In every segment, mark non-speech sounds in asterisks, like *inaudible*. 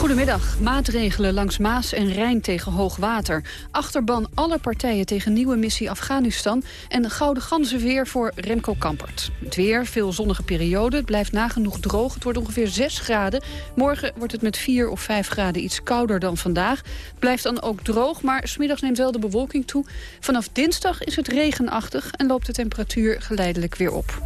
Goedemiddag. Maatregelen langs Maas en Rijn tegen hoogwater. Achterban alle partijen tegen nieuwe missie Afghanistan... en gouden ganzenveer voor Remco Kampert. Het weer, veel zonnige periode. Het blijft nagenoeg droog. Het wordt ongeveer 6 graden. Morgen wordt het met 4 of 5 graden iets kouder dan vandaag. Het blijft dan ook droog, maar smiddags neemt wel de bewolking toe. Vanaf dinsdag is het regenachtig en loopt de temperatuur geleidelijk weer op.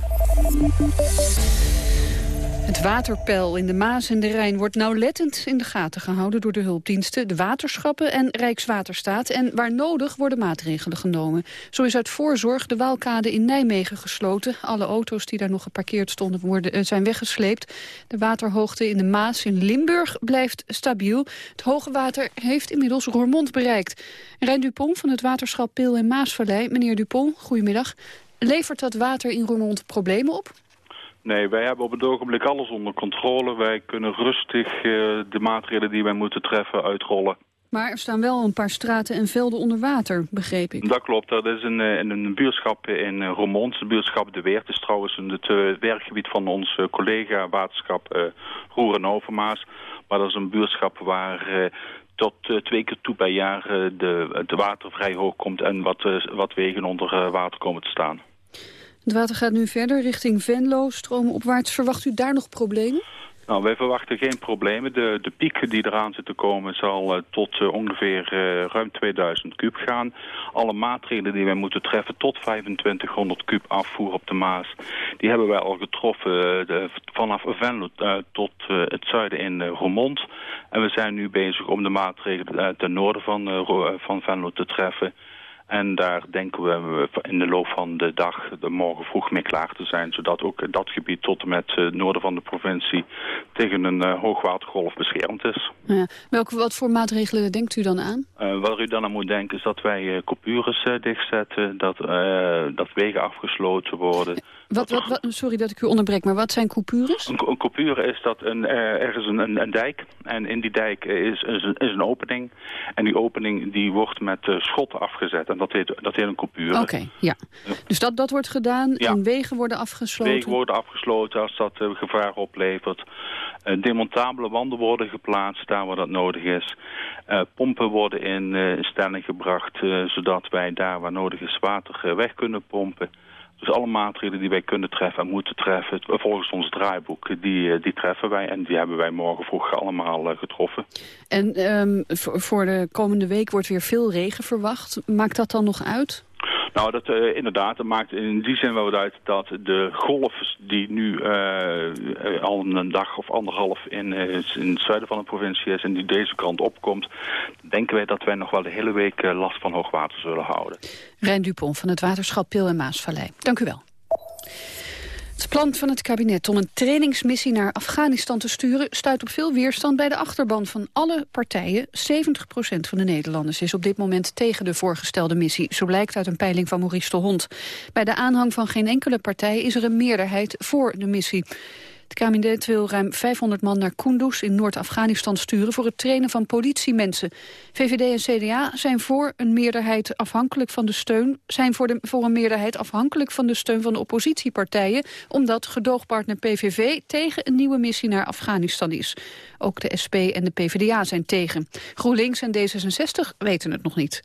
Het waterpeil in de Maas en de Rijn wordt nauwlettend in de gaten gehouden door de hulpdiensten, de waterschappen en Rijkswaterstaat. En waar nodig worden maatregelen genomen. Zo is uit voorzorg de Waalkade in Nijmegen gesloten. Alle auto's die daar nog geparkeerd stonden worden, eh, zijn weggesleept. De waterhoogte in de Maas in Limburg blijft stabiel. Het hoge water heeft inmiddels Roermond bereikt. Rijn Dupont van het waterschap Peel en Maasvallei. Meneer Dupont, goedemiddag. Levert dat water in Roermond problemen op? Nee, wij hebben op het ogenblik alles onder controle. Wij kunnen rustig uh, de maatregelen die wij moeten treffen uitrollen. Maar er staan wel een paar straten en velden onder water, begreep ik. Dat klopt. Dat is een, een, een buurtschap in uh, Roermond. De buurtschap De Weert is trouwens het uh, werkgebied van onze collega waterschap uh, Roer en Overmaas. Maar dat is een buurtschap waar tot twee keer toe per jaar de, het water vrij hoog komt... en wat, wat wegen onder water komen te staan. Het water gaat nu verder richting Venlo, stromen opwaarts. Verwacht u daar nog problemen? Nou, wij verwachten geen problemen. De, de piek die eraan zit te komen zal uh, tot uh, ongeveer uh, ruim 2000 kub gaan. Alle maatregelen die wij moeten treffen tot 2500 kub afvoer op de Maas... die hebben wij al getroffen de, vanaf Venlo tot het zuiden in Roermond. En we zijn nu bezig om de maatregelen ten noorden van, van Venlo te treffen... En daar denken we in de loop van de dag, de morgen vroeg mee klaar te zijn. Zodat ook dat gebied tot en met het noorden van de provincie tegen een uh, hoogwatergolf beschermd is. Ja. Welke, wat voor maatregelen denkt u dan aan? Uh, wat u dan aan moet denken is dat wij uh, coupures dichtzetten, dat, dat wegen afgesloten worden. Wat, wat, wat, sorry dat ik u onderbreek, maar wat zijn coupures? Een, een coupure is dat een, er is een, een, een, dijk en in die dijk is, is, een, is een opening. En die opening die wordt met schotten afgezet en dat heet, dat heet een coupure. Oké, ja. Dus dat, dat wordt gedaan en wegen worden afgesloten? Wegen worden afgesloten als dat gevaar oplevert. demontabele wanden worden geplaatst daar waar dat nodig is. Uh, pompen worden in stelling gebracht, zodat wij daar waar nodig is water weg kunnen pompen. Dus alle maatregelen die wij kunnen treffen en moeten treffen, volgens ons draaiboek, die, die treffen wij. En die hebben wij morgen vroeg allemaal getroffen. En um, voor de komende week wordt weer veel regen verwacht. Maakt dat dan nog uit? Nou, dat, uh, inderdaad, dat maakt in die zin wel uit dat de golf die nu uh, al een dag of anderhalf in, in het zuiden van de provincie is en die deze kant opkomt, denken wij dat wij nog wel de hele week last van hoogwater zullen houden. Rijn Dupont van het waterschap Pil en Maasvallei. Dank u wel. Het plan van het kabinet om een trainingsmissie naar Afghanistan te sturen... stuit op veel weerstand bij de achterban van alle partijen. 70% van de Nederlanders is op dit moment tegen de voorgestelde missie. Zo blijkt uit een peiling van Maurice de Hond. Bij de aanhang van geen enkele partij is er een meerderheid voor de missie. Het kabinet wil ruim 500 man naar Kunduz in Noord-Afghanistan sturen voor het trainen van politiemensen. VVD en CDA zijn voor een meerderheid afhankelijk van de steun, zijn voor, de, voor een meerderheid afhankelijk van de steun van de oppositiepartijen, omdat gedoogpartner PVV tegen een nieuwe missie naar Afghanistan is. Ook de SP en de PvdA zijn tegen. GroenLinks en D66 weten het nog niet.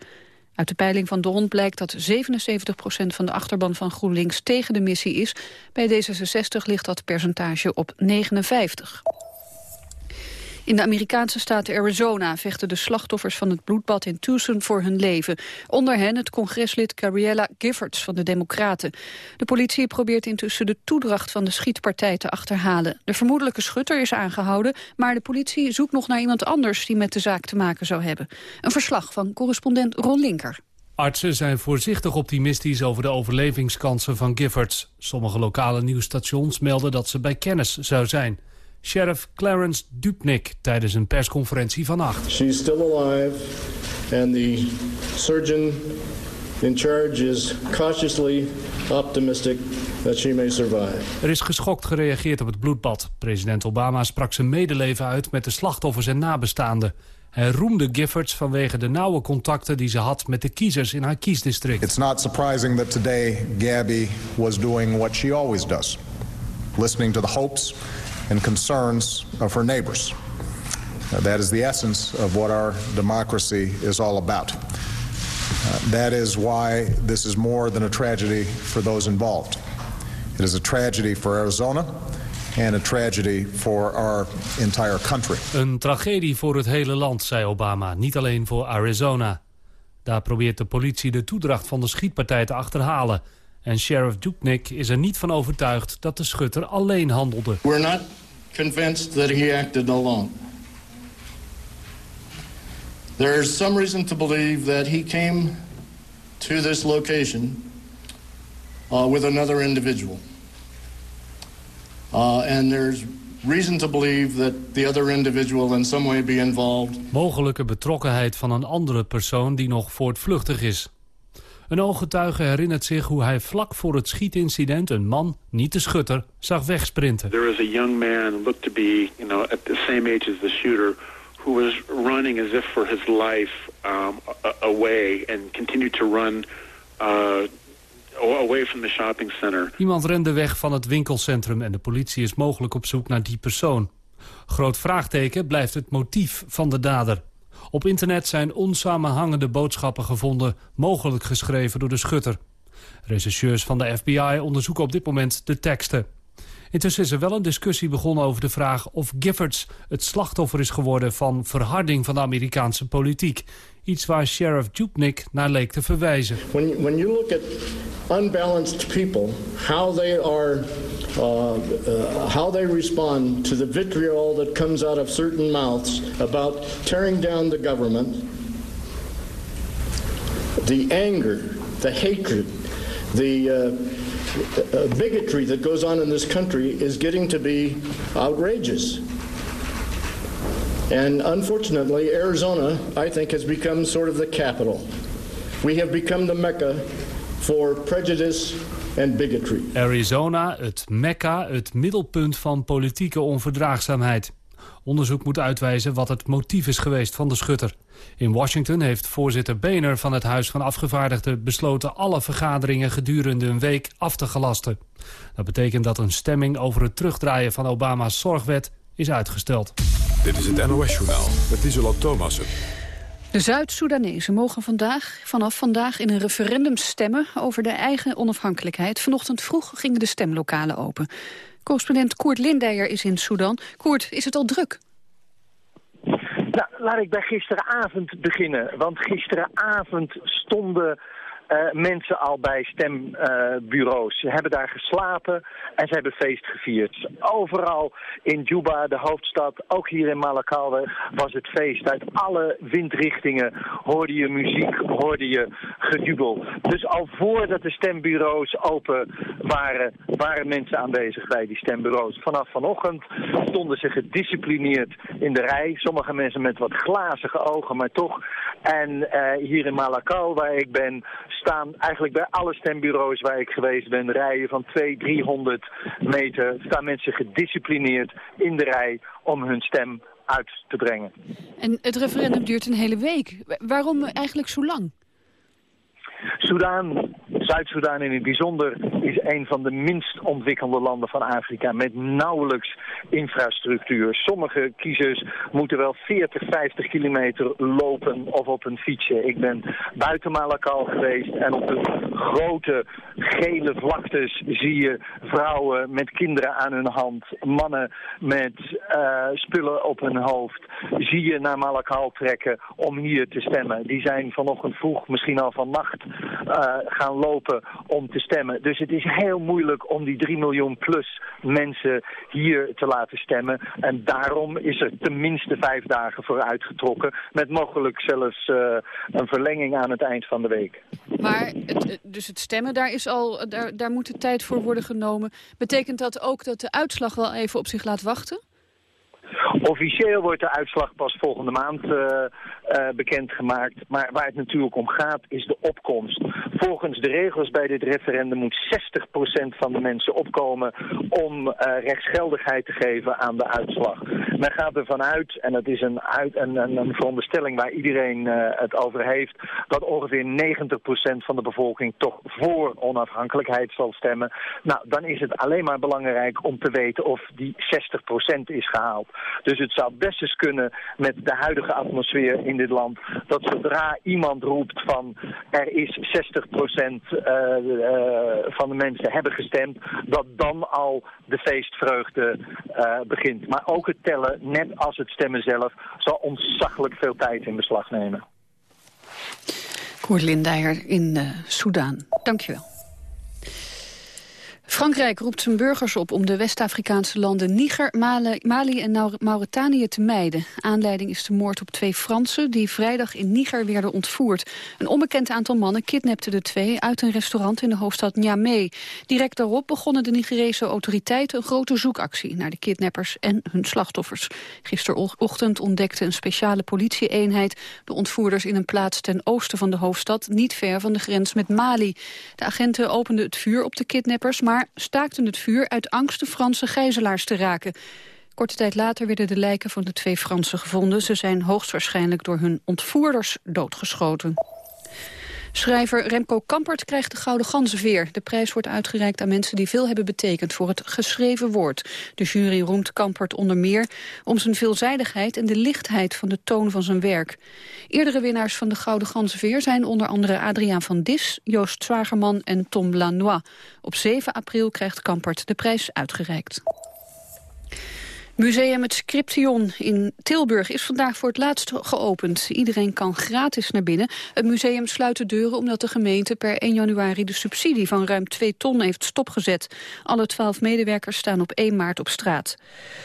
Uit de peiling van de blijkt dat 77% van de achterban van GroenLinks tegen de missie is. Bij D66 ligt dat percentage op 59. In de Amerikaanse staat Arizona vechten de slachtoffers van het bloedbad in Tucson voor hun leven. Onder hen het congreslid Gabriella Giffords van de Democraten. De politie probeert intussen de toedracht van de schietpartij te achterhalen. De vermoedelijke schutter is aangehouden, maar de politie zoekt nog naar iemand anders die met de zaak te maken zou hebben. Een verslag van correspondent Ron Linker. Artsen zijn voorzichtig optimistisch over de overlevingskansen van Giffords. Sommige lokale nieuwsstations melden dat ze bij kennis zou zijn sheriff Clarence Dupnik tijdens een persconferentie van acht. She's still alive and the surgeon in charge is cautiously optimistic that she may survive. Er is geschokt gereageerd op het bloedbad. President Obama sprak zijn medeleven uit met de slachtoffers en nabestaanden. Hij roemde Giffords vanwege de nauwe contacten die ze had met de kiezers in haar kiesdistrict. It's not surprising that today Gabby was doing what she always does. Listening to the hopes and concerns of her neighbors. Uh, that is the essence of what our democracy is all about. Uh, that is why this is more than a tragedy for those involved. It is a tragedy for Arizona and a tragedy for our entire country. Een tragedie voor het hele land, zei Obama, niet alleen voor Arizona. Daar probeert de politie de toedracht van de schietpartij te achterhalen. En sheriff Duknik is er niet van overtuigd dat de schutter alleen handelde. We're not convinced that he acted alone. There is some reason to believe that he came to this location uh, with another individual. Uh, and there's reason to believe that the other individual in some way be involved. Mogelijke betrokkenheid van een andere persoon die nog voortvluchtig is. Een ooggetuige herinnert zich hoe hij vlak voor het schietincident een man, niet de schutter, zag wegsprinten. There was a young man looked to be, you know, at the same age as the shooter, who was running as if for his life um, away and continued to run uh, away from the shopping center. Iemand rende weg van het winkelcentrum en de politie is mogelijk op zoek naar die persoon. Groot vraagteken blijft het motief van de dader. Op internet zijn onsamenhangende boodschappen gevonden, mogelijk geschreven door de schutter. Rechercheurs van de FBI onderzoeken op dit moment de teksten. Intussen is er wel een discussie begonnen over de vraag of Giffords het slachtoffer is geworden van verharding van de Amerikaanse politiek. Iets waar Sheriff Dupnik naar leek te verwijzen. When, when you look at unbalanced people, how they are, uh, uh, how they respond to the vitriol that comes out of certain mouths about tearing down the government, the anger, the hatred, the uh, Uh, bigotry that goes on in this country is getting to be outrageous. And unfortunately, Arizona, I think, has become sort of the capital. We have become the mecca for prejudice and bigotry. Arizona, het mekka, het middelpunt van politieke onverdraagzaamheid. Onderzoek moet uitwijzen wat het motief is geweest van de schutter. In Washington heeft voorzitter Boehner van het Huis van Afgevaardigden besloten alle vergaderingen gedurende een week af te gelasten. Dat betekent dat een stemming over het terugdraaien van Obama's zorgwet is uitgesteld. Dit is het NOS-journaal met Isola Thomassen. De Zuid-Soedanezen mogen vandaag, vanaf vandaag in een referendum stemmen over de eigen onafhankelijkheid. Vanochtend vroeg gingen de stemlokalen open. Correspondent Koert Lindeyer is in Sudan. Koert, is het al druk? Nou, laat ik bij gisteravond beginnen. Want gisteravond stonden uh, mensen al bij stembureaus. Ze hebben daar geslapen en ze hebben feest gevierd. Overal in Juba, de hoofdstad, ook hier in Malakal, was het feest. Uit alle windrichtingen hoorde je muziek, hoorde je gejubel. Dus al voordat de stembureaus open waren, waren mensen aanwezig bij die stembureaus. Vanaf vanochtend stonden ze gedisciplineerd in de rij. Sommige mensen met wat glazige ogen, maar toch. En uh, hier in Malakal, waar ik ben, staan eigenlijk bij alle stembureaus waar ik geweest ben, rijen van 200, 300 meter, staan mensen gedisciplineerd in de rij om hun stem uit te brengen. En het referendum duurt een hele week. Waarom eigenlijk zo lang? Soudaan, Zuid-Soedan in het bijzonder, is een van de minst ontwikkelde landen van Afrika met nauwelijks infrastructuur. Sommige kiezers moeten wel 40, 50 kilometer lopen of op een fietsje. Ik ben buiten Malakal geweest en op de grote gele vlaktes zie je vrouwen met kinderen aan hun hand, mannen met uh, spullen op hun hoofd. Zie je naar Malakal trekken om hier te stemmen. Die zijn vanochtend vroeg, misschien al vannacht, uh, gaan lopen om te stemmen. Dus het is heel moeilijk om die 3 miljoen plus mensen hier te laten stemmen. En daarom is er tenminste vijf dagen voor uitgetrokken. Met mogelijk zelfs uh, een verlenging aan het eind van de week. Maar het, dus het stemmen, daar, is al, daar, daar moet de tijd voor worden genomen. Betekent dat ook dat de uitslag wel even op zich laat wachten? Officieel wordt de uitslag pas volgende maand uh, bekendgemaakt. Maar waar het natuurlijk om gaat is de opkomst. Volgens de regels bij dit referendum moet 60% van de mensen opkomen om uh, rechtsgeldigheid te geven aan de uitslag. Men gaat ervan uit, en dat is een, uit, een, een, een veronderstelling waar iedereen het over heeft, dat ongeveer 90% van de bevolking toch voor onafhankelijkheid zal stemmen. Nou, dan is het alleen maar belangrijk om te weten of die 60% is gehaald. Dus het zou best eens kunnen met de huidige atmosfeer in dit land... dat zodra iemand roept van er is 60% uh, uh, van de mensen hebben gestemd... dat dan al de feestvreugde uh, begint. Maar ook het tellen, net als het stemmen zelf... zal ontzaglijk veel tijd in beslag nemen. Koert Lindijer in uh, Soudaan. Dankjewel. Frankrijk roept zijn burgers op om de West-Afrikaanse landen Niger, Mali en Mauritanië te mijden. Aanleiding is de moord op twee Fransen die vrijdag in Niger werden ontvoerd. Een onbekend aantal mannen kidnapte de twee uit een restaurant in de hoofdstad Niamey. Direct daarop begonnen de Nigerese autoriteiten een grote zoekactie naar de kidnappers en hun slachtoffers. Gisterochtend ontdekte een speciale politieeenheid de ontvoerders in een plaats ten oosten van de hoofdstad, niet ver van de grens met Mali. De agenten openden het vuur op de kidnappers, maar staakten het vuur uit angst de Franse gijzelaars te raken. Korte tijd later werden de lijken van de twee Fransen gevonden. Ze zijn hoogstwaarschijnlijk door hun ontvoerders doodgeschoten. Schrijver Remco Kampert krijgt de Gouden Ganzenveer. De prijs wordt uitgereikt aan mensen die veel hebben betekend voor het geschreven woord. De jury roemt Kampert onder meer om zijn veelzijdigheid en de lichtheid van de toon van zijn werk. Eerdere winnaars van de Gouden Ganzenveer zijn onder andere Adriaan van Dis, Joost Zwagerman en Tom Lanois. Op 7 april krijgt Kampert de prijs uitgereikt. Museum het Scription in Tilburg is vandaag voor het laatst geopend. Iedereen kan gratis naar binnen. Het museum sluit de deuren omdat de gemeente per 1 januari de subsidie van ruim 2 ton heeft stopgezet. Alle 12 medewerkers staan op 1 maart op straat.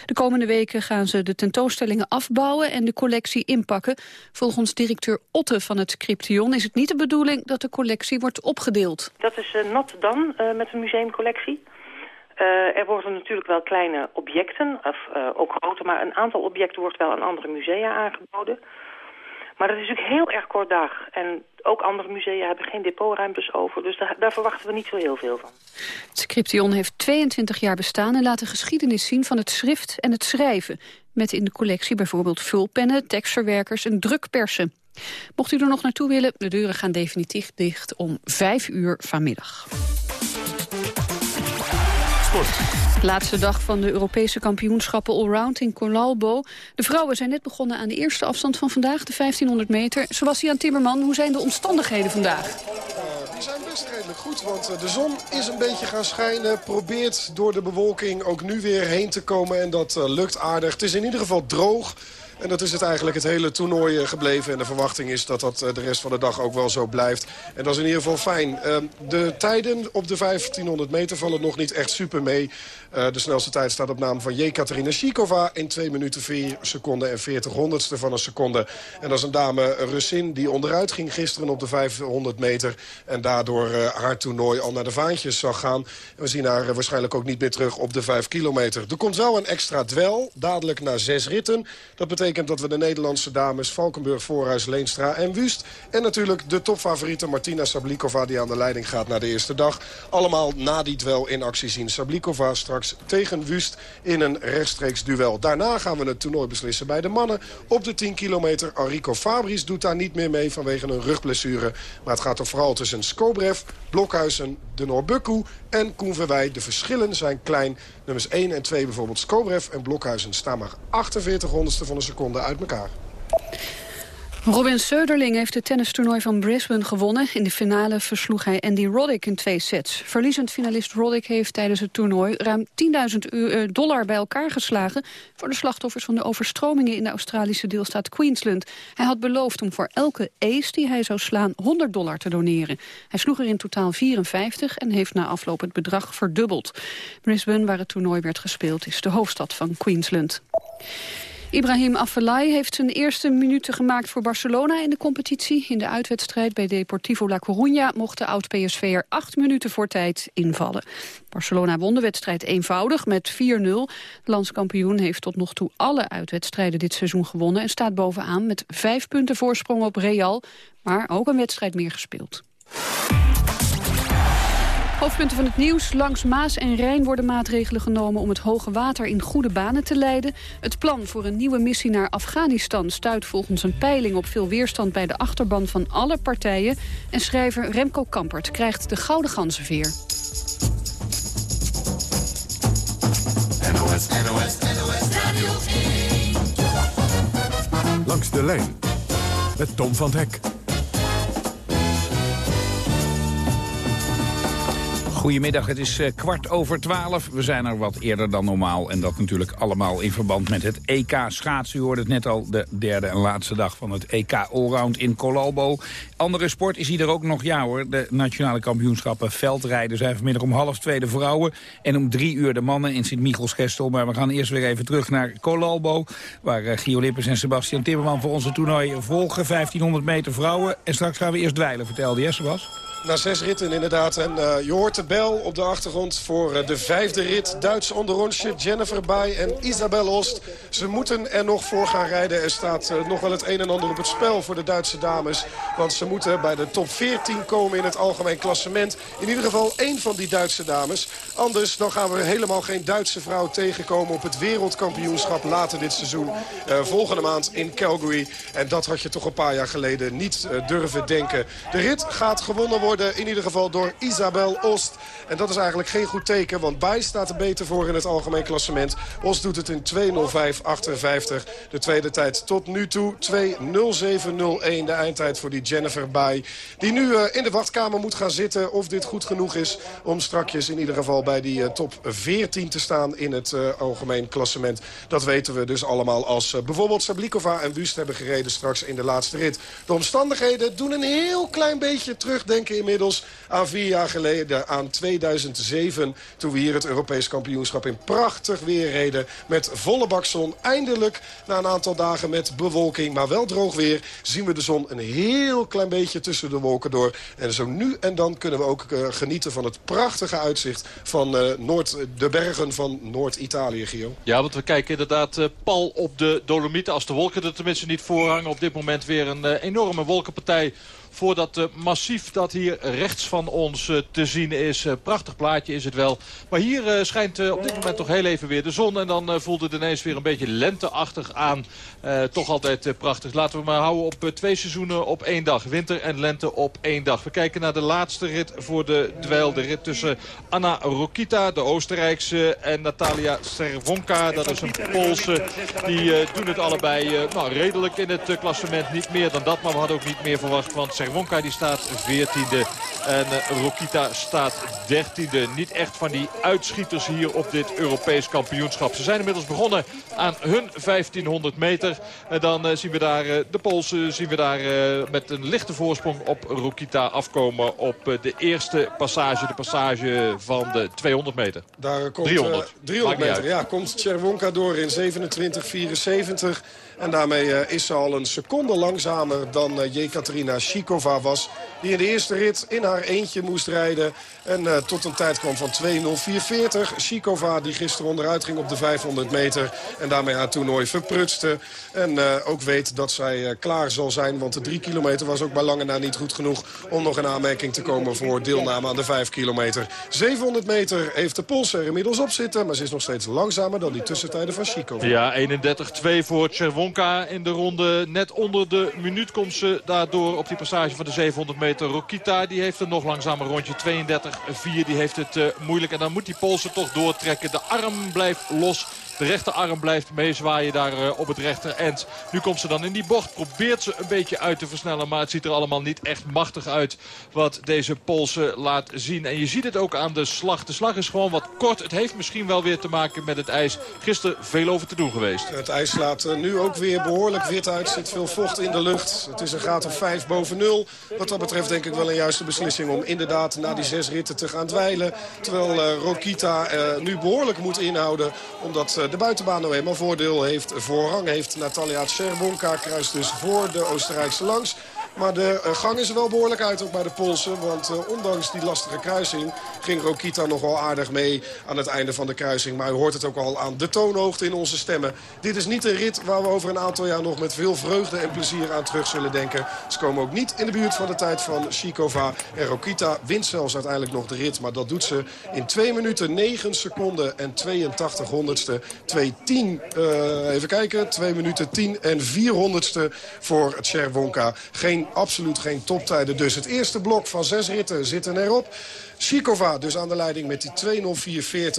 De komende weken gaan ze de tentoonstellingen afbouwen en de collectie inpakken. Volgens directeur Otte van het Scription is het niet de bedoeling dat de collectie wordt opgedeeld. Dat is uh, nat dan uh, met een museumcollectie. Uh, er worden natuurlijk wel kleine objecten, of uh, ook grote, maar een aantal objecten wordt wel aan andere musea aangeboden. Maar dat is natuurlijk heel erg kort dag. En ook andere musea hebben geen depotruimtes over. Dus daar, daar, verwachten we niet zo heel veel van. Het Scription heeft 22 jaar bestaan en laat de geschiedenis zien van het schrift en het schrijven. Met in de collectie bijvoorbeeld vulpennen, tekstverwerkers en drukpersen. Mocht u er nog naartoe willen, de deuren gaan definitief dicht om 5 uur vanmiddag. Laatste dag van de Europese kampioenschappen allround in Colalbo. De vrouwen zijn net begonnen aan de eerste afstand van vandaag, de 1500 meter. Sebastian Timmerman, hoe zijn de omstandigheden vandaag? Uh, die zijn best redelijk goed, want eh, de zon is een beetje gaan schijnen. Probeert door de bewolking ook nu weer heen te komen en dat uh, lukt aardig. Het is in ieder geval droog. En dat is het eigenlijk het hele toernooi eh, gebleven. En de verwachting is dat dat eh, de rest van de dag ook wel zo blijft. En dat is in ieder geval fijn. Ehm, de tijden op de 1500 meter vallen nog niet echt super mee. Eh, de snelste tijd staat op naam van Jekaterina Shikova... in 2 minuten 4 seconden en 40 honderdste van een seconde. En dat is een dame Russin die onderuit ging gisteren op de 500 meter... en daardoor haar toernooi al naar de vaantjes zag gaan. En we zien haar waarschijnlijk ook niet meer terug op de 5 kilometer. Er komt wel een extra dwel, dadelijk na zes ritten. Dat betekent dat we de Nederlandse dames Valkenburg, Voorhuis, Leenstra en Wust... en natuurlijk de topfavoriete Martina Sablikova die aan de leiding gaat naar de eerste dag... allemaal na die duel in actie zien. Sablikova straks tegen Wust in een rechtstreeks duel. Daarna gaan we het toernooi beslissen bij de mannen. Op de 10 kilometer Enrico Fabris doet daar niet meer mee vanwege een rugblessure. Maar het gaat er vooral tussen Skobrev, Blokhuizen, de Norbukku en Koen Verwij. De verschillen zijn klein. Nummers 1 en 2 bijvoorbeeld Skobrev en Blokhuizen staan maar 48 honderdste van een seconde uit elkaar. Robin Söderling heeft het tennistoernooi van Brisbane gewonnen. In de finale versloeg hij Andy Roddick in twee sets. Verliezend finalist Roddick heeft tijdens het toernooi ruim 10.000 eh, dollar bij elkaar geslagen... voor de slachtoffers van de overstromingen in de Australische deelstaat Queensland. Hij had beloofd om voor elke ace die hij zou slaan 100 dollar te doneren. Hij sloeg er in totaal 54 en heeft na afloop het bedrag verdubbeld. Brisbane, waar het toernooi werd gespeeld, is de hoofdstad van Queensland. Ibrahim Afellay heeft zijn eerste minuten gemaakt voor Barcelona in de competitie. In de uitwedstrijd bij Deportivo La Coruña mocht de oud-PSV'er acht minuten voor tijd invallen. Barcelona won de wedstrijd eenvoudig met 4-0. De landskampioen heeft tot nog toe alle uitwedstrijden dit seizoen gewonnen... en staat bovenaan met vijf punten voorsprong op Real, maar ook een wedstrijd meer gespeeld. Hoofdpunten van het nieuws. Langs Maas en Rijn worden maatregelen genomen om het hoge water in goede banen te leiden. Het plan voor een nieuwe missie naar Afghanistan stuit volgens een peiling op veel weerstand bij de achterban van alle partijen. En schrijver Remco Kampert krijgt de Gouden Ganzenveer. NOS, NOS, NOS Radio Langs de lijn met Tom van Hek. Goedemiddag, het is eh, kwart over twaalf. We zijn er wat eerder dan normaal. En dat natuurlijk allemaal in verband met het EK schaatsen. U hoorde het net al, de derde en laatste dag van het EK Allround in Colalbo. Andere sport is hier er ook nog, ja hoor. De nationale kampioenschappen veldrijden zijn vanmiddag om half twee de vrouwen. En om drie uur de mannen in Sint-Michels-Gestel. Maar we gaan eerst weer even terug naar Colalbo. Waar uh, Gio Lippers en Sebastian Timmerman voor onze toernooi volgen. 1500 meter vrouwen. En straks gaan we eerst dweilen, vertelde je Sebas? Na zes ritten inderdaad. En uh, je hoort de bel op de achtergrond voor uh, de vijfde rit. Duits onderrondje, Jennifer Bay en Isabel Ost. Ze moeten er nog voor gaan rijden. Er staat uh, nog wel het een en ander op het spel voor de Duitse dames. Want ze moeten bij de top 14 komen in het algemeen klassement. In ieder geval één van die Duitse dames. Anders dan gaan we helemaal geen Duitse vrouw tegenkomen op het wereldkampioenschap later dit seizoen. volgende maand in Calgary. En dat had je toch een paar jaar geleden niet durven denken. De rit gaat gewonnen worden in ieder geval door Isabel Ost. En dat is eigenlijk geen goed teken, want Bij staat er beter voor in het algemeen klassement. Ost doet het in 2.05.58. De tweede tijd tot nu toe 2.07.01. De eindtijd voor die Jennifer Bij. Die nu uh, in de wachtkamer moet gaan zitten of dit goed genoeg is... om strakjes in ieder geval bij die uh, top 14 te staan in het uh, algemeen klassement. Dat weten we dus allemaal als bijvoorbeeld Sablikova en Wust hebben gereden straks in de laatste rit. De omstandigheden doen een heel klein beetje terugdenken inmiddels aan vier jaar geleden, aan 2007... toen we hier het Europees kampioenschap in prachtig weer reden... met volle bak zon. Eindelijk, na een aantal dagen met bewolking, maar wel droog weer... zien we de zon een heel klein beetje tussen de wolken door. En zo nu en dan kunnen we ook uh, genieten van het prachtige uitzicht... van uh, Noord, de bergen van Noord-Italië, Gio. Ja, want we kijken inderdaad uh, pal op de Dolomieten... als de wolken er tenminste niet voorhangen. Op dit moment weer een enorme wolkenpartij voor dat uh, massief dat hier rechts van ons uh, te zien is. Uh, prachtig plaatje is het wel. Maar hier schijnt op dit moment toch heel even weer de zon. En dan voelt het ineens weer een beetje lenteachtig aan. toch altijd prachtig. Laten we maar houden op twee seizoenen op één dag. Winter en lente op één dag. We kijken naar de laatste rit voor de dweil. De rit tussen Anna Rokita, de Oostenrijkse, en Natalia Servonka. Dat is een Poolse. Die doen het allebei nou, redelijk in het klassement. Niet meer dan dat, maar we hadden ook niet meer verwacht. Want Servonka die staat 14e en uh, Rokita staat 13e. Niet echt van die uitschieters hier op dit Europees kampioenschap. Ze zijn inmiddels begonnen aan hun 1500 meter. En dan uh, zien we daar uh, de Poolse zien we daar met een lichte voorsprong op Rokita afkomen op de eerste passage. De passage van de 200 meter. Daar komt 300, 300 meter. Ja, komt Chervonka door in 27-74. En daarmee uh, is ze al een seconde langzamer dan uh, Jekaterina Shikova was. Die in de eerste rit in haar eentje moest rijden. En uh, tot een tijd kwam van 2.04.40. Shikova die gisteren onderuit ging op de 500 meter. En daarmee haar toernooi verprutste. En ook weet dat zij klaar zal zijn. Want de 3 kilometer was ook bij lange na niet goed genoeg... om nog in aanmerking te komen voor deelname aan de 5 kilometer. 700 meter heeft de Pols er inmiddels op zitten. Maar ze is nog steeds langzamer dan die tussentijden van Shikova. Ja, 31-2 voor. In de ronde. Net onder de minuut komt ze daardoor op die passage van de 700 meter. Rokita die heeft een nog langzamer rondje. 32-4 die heeft het uh, moeilijk. En dan moet die Poolse toch doortrekken. De arm blijft los. De rechterarm blijft meezwaaien daar uh, op het rechterend. Nu komt ze dan in die bocht. Probeert ze een beetje uit te versnellen. Maar het ziet er allemaal niet echt machtig uit wat deze Poolse laat zien. En je ziet het ook aan de slag. De slag is gewoon wat kort. Het heeft misschien wel weer te maken met het ijs. Gisteren veel over te doen geweest. Het ijs laat uh, nu ook weer behoorlijk wit uit. Zit veel vocht in de lucht. Het is een graad of 5 boven nul. Wat dat betreft denk ik wel een juiste beslissing om inderdaad na die zes ritten te gaan dweilen. Terwijl uh, Rokita uh, nu behoorlijk moet inhouden. Omdat uh, de buitenbaan nou eenmaal voordeel heeft. Voorrang heeft Natalia Tserbonka. Kruist dus voor de Oostenrijkse langs. Maar de gang is er wel behoorlijk uit ook bij de Polsen. Want ondanks die lastige kruising ging Rokita nog wel aardig mee aan het einde van de kruising. Maar u hoort het ook al aan de toonhoogte in onze stemmen. Dit is niet een rit waar we over een aantal jaar nog met veel vreugde en plezier aan terug zullen denken. Ze komen ook niet in de buurt van de tijd van Shikova. En Rokita wint zelfs uiteindelijk nog de rit. Maar dat doet ze in 2 minuten 9 seconden en 82 honderdste. 2.10, uh, even kijken, 2 minuten 10 en 4 honderdste voor Cherwonka. Geen absoluut geen toptijden. Dus het eerste blok van zes ritten zitten erop. Shikova dus aan de leiding met die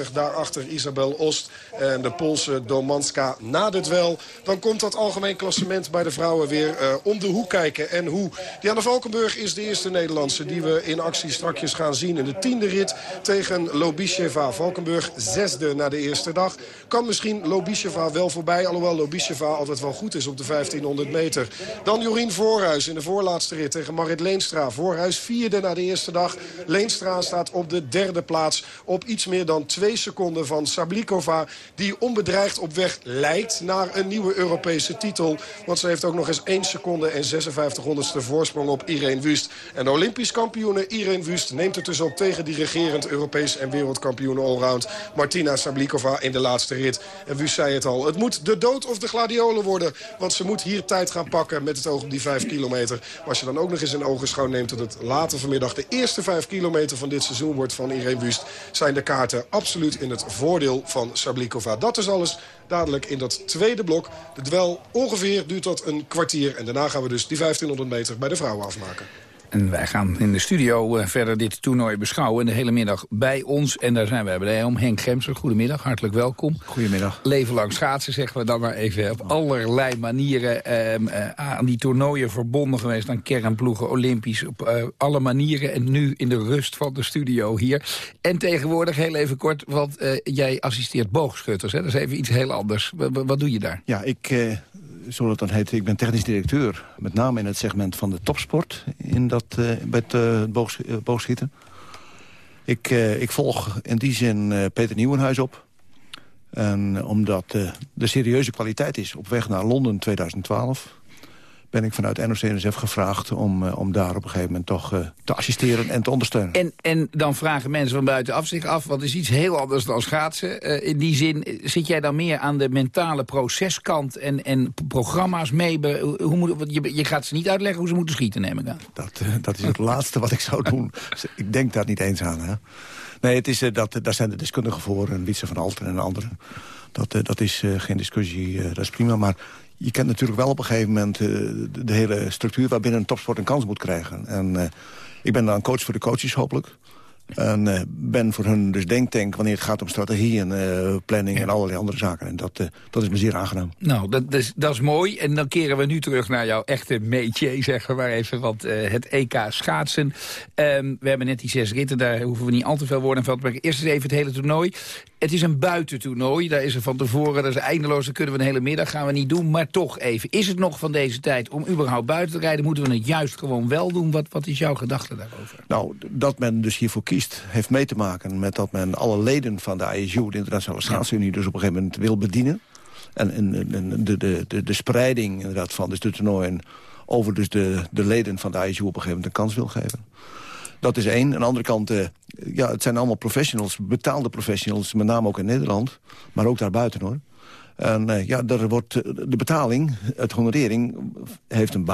2.04.40. Daarachter Isabel Ost en de Poolse Domanska na dit wel. Dan komt dat algemeen klassement bij de vrouwen weer uh, om de hoek kijken. En hoe? Diana Valkenburg is de eerste Nederlandse die we in actie strakjes gaan zien. In de tiende rit tegen Lobisheva. Valkenburg zesde na de eerste dag. Kan misschien Lobisheva wel voorbij. Alhoewel Lobisheva altijd wel goed is op de 1500 meter. Dan Jorien Voorhuis in de voorlaatste rit tegen Marit Leenstra. Voorhuis vierde na de eerste dag. Leenstra staat op de derde plaats. Op iets meer dan twee seconden van Sablikova. Die onbedreigd op weg lijkt naar een nieuwe Europese titel. Want ze heeft ook nog eens 1 seconde en 56 honderdste voorsprong op Irene Wust. En de Olympisch kampioene Irene Wust neemt het dus op tegen die regerend Europees en wereldkampioen allround. Martina Sablikova in de laatste rit. En Wust zei het al. Het moet de dood of de gladiolen worden. Want ze moet hier tijd gaan pakken met het oog op die 5 kilometer. Maar als je dan ook nog eens in ogenschouw neemt dat het later vanmiddag de eerste 5 kilometer van dit seizoen wordt van Irene Wust... zijn de kaarten absoluut in het voordeel van Sablikova. Dat is alles dadelijk in dat tweede blok. De dwel ongeveer duurt tot een kwartier. En daarna gaan we dus die 1500 meter bij de vrouwen afmaken. En wij gaan in de studio uh, verder dit toernooi beschouwen. De hele middag bij ons. En daar zijn wij bij om Henk Gemser. Goedemiddag, hartelijk welkom. Goedemiddag. Leven lang schaatsen, zeggen we dan maar even. Op allerlei manieren uh, uh, aan die toernooien verbonden geweest. Aan kernploegen, olympisch, op alle manieren. En nu in de rust van de studio hier. En tegenwoordig, heel even kort, want jij assisteert boogschutters. Hè? Dat is even iets heel anders. W wat doe je daar? Ja, ik zoals het dan heet, ik ben technisch directeur. Met name in het segment van de topsport in dat, uh, bij het boogs uh, boogschieten. Ik, ik volg in die zin Peter Nieuwenhuis op. En omdat de serieuze kwaliteit is op weg naar Londen 2012 ben ik vanuit NOC-NSF gevraagd om, uh, om daar op een gegeven moment toch uh, te assisteren en te ondersteunen. En, en dan vragen mensen van buitenaf zich af, wat is iets heel anders dan schaatsen. Uh, in die zin, zit jij dan meer aan de mentale proceskant en, en programma's mee? Hoe moet, je, je gaat ze niet uitleggen hoe ze moeten schieten, neem ik aan. Dat, dat is het *laughs* laatste wat ik zou doen. *laughs* Ik denk daar niet eens aan. Hè? Nee, het is, dat, daar zijn de deskundigen voor, en Wietse van Alten en anderen. Dat, dat is geen discussie, dat is prima. Maar je kent natuurlijk wel op een gegeven moment uh, de, de, hele structuur... waarbinnen een topsport een kans moet krijgen. En uh, ik ben dan coach voor de coaches hopelijk. En uh, ben voor hun dus denktank wanneer het gaat om strategie en uh, planning ja. en allerlei andere zaken. En dat, uh, dat is me zeer aangenaam. Nou, dat, dat, is, dat is mooi. En dan keren we nu terug naar jouw echte métier, *laughs* zeggen we maar even. Want het EK schaatsen. Um, we hebben net die zes ritten, daar hoeven we niet al te veel woorden aan te brengen. Eerst eens even het hele toernooi. Het is een buitentoernooi. Daar is er van tevoren, dat is eindeloos, dat kunnen we een hele middag, gaan we niet doen. Maar toch even, is het nog van deze tijd om überhaupt buiten te rijden? Moeten we het juist gewoon wel doen? Wat, wat is jouw gedachte daarover? Nou, dat men dus hiervoor kiest, heeft mee te maken met dat men alle leden van de ISU, de Internationale Schaatsunie, dus op een gegeven moment wil bedienen. En, en, de, de, de, de spreiding inderdaad van dus de toernooien over dus de, de leden van de ISU op een gegeven moment een kans wil geven. Dat is één. Aan de andere kant, uh, ja, het zijn allemaal professionals, betaalde professionals, met name ook in Nederland, maar ook daarbuiten hoor. En uh, ja, er wordt, de betaling, het honorering, heeft een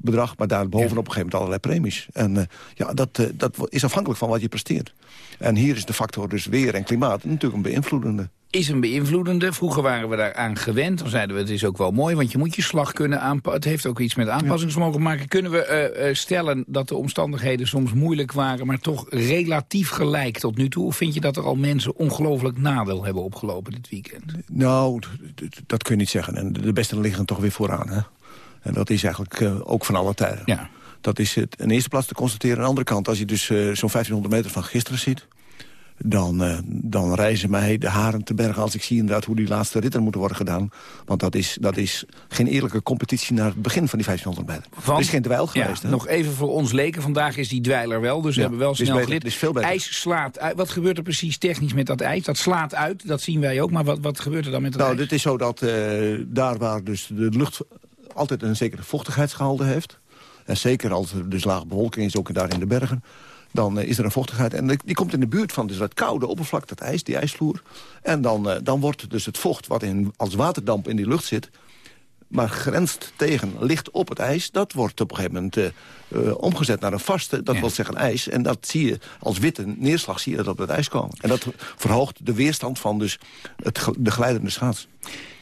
basisbedrag... maar daar bovenop ja. op een gegeven moment allerlei premies. En uh, ja, dat, uh, dat is afhankelijk van wat je presteert. En hier is de factor dus weer en klimaat natuurlijk een beïnvloedende is een beïnvloedende. Vroeger waren we daar aan gewend. Dan zeiden we, het is ook wel mooi, want je moet je slag kunnen aanpassen. Het heeft ook iets met aanpassingsvermogen maken. Kunnen we uh, stellen dat de omstandigheden soms moeilijk waren... maar toch relatief gelijk tot nu toe? Of vind je dat er al mensen ongelooflijk nadeel hebben opgelopen dit weekend? Nou, dat kun je niet zeggen. En de beste liggen toch weer vooraan, hè? En dat is eigenlijk uh, ook van alle tijden. Ja. Dat is het in eerste plaats te constateren. Aan de andere kant, als je dus zo'n 1500 meter van gisteren ziet... dan, uh, dan reizen mij de haren te bergen als ik zie inderdaad hoe die laatste ritten moeten worden gedaan. Want dat is, dat is geen eerlijke competitie naar het begin van die 1500 meter. Er is geen dweil geweest. Ja, nog even voor ons leken. Vandaag is die dweiler wel, dus we hebben wel snel gelid. is veel beter. IJs slaat uit. Wat gebeurt er precies technisch met dat ijs? Dat slaat uit, dat zien wij ook. Maar wat, wat gebeurt er dan met dat nou, ijs? Nou, dit is zo dat uh, daar waar dus de lucht altijd een zekere vochtigheidsgehalte heeft... en zeker als er dus lage bewolking is, ook daar in de bergen dan is er een vochtigheid. En die komt in de buurt van dus dat koude oppervlak, dat ijs, die ijsvloer. En dan, uh, dan wordt dus het vocht wat in, als waterdamp in die lucht zit... maar grenst tegen, licht op het ijs... dat wordt op een gegeven moment uh, uh, omgezet naar een vaste, dat ja. wil zeggen ijs. En dat zie je als witte neerslag zie je dat op het ijs komen. En dat verhoogt de weerstand van dus het, de glijdende schaats.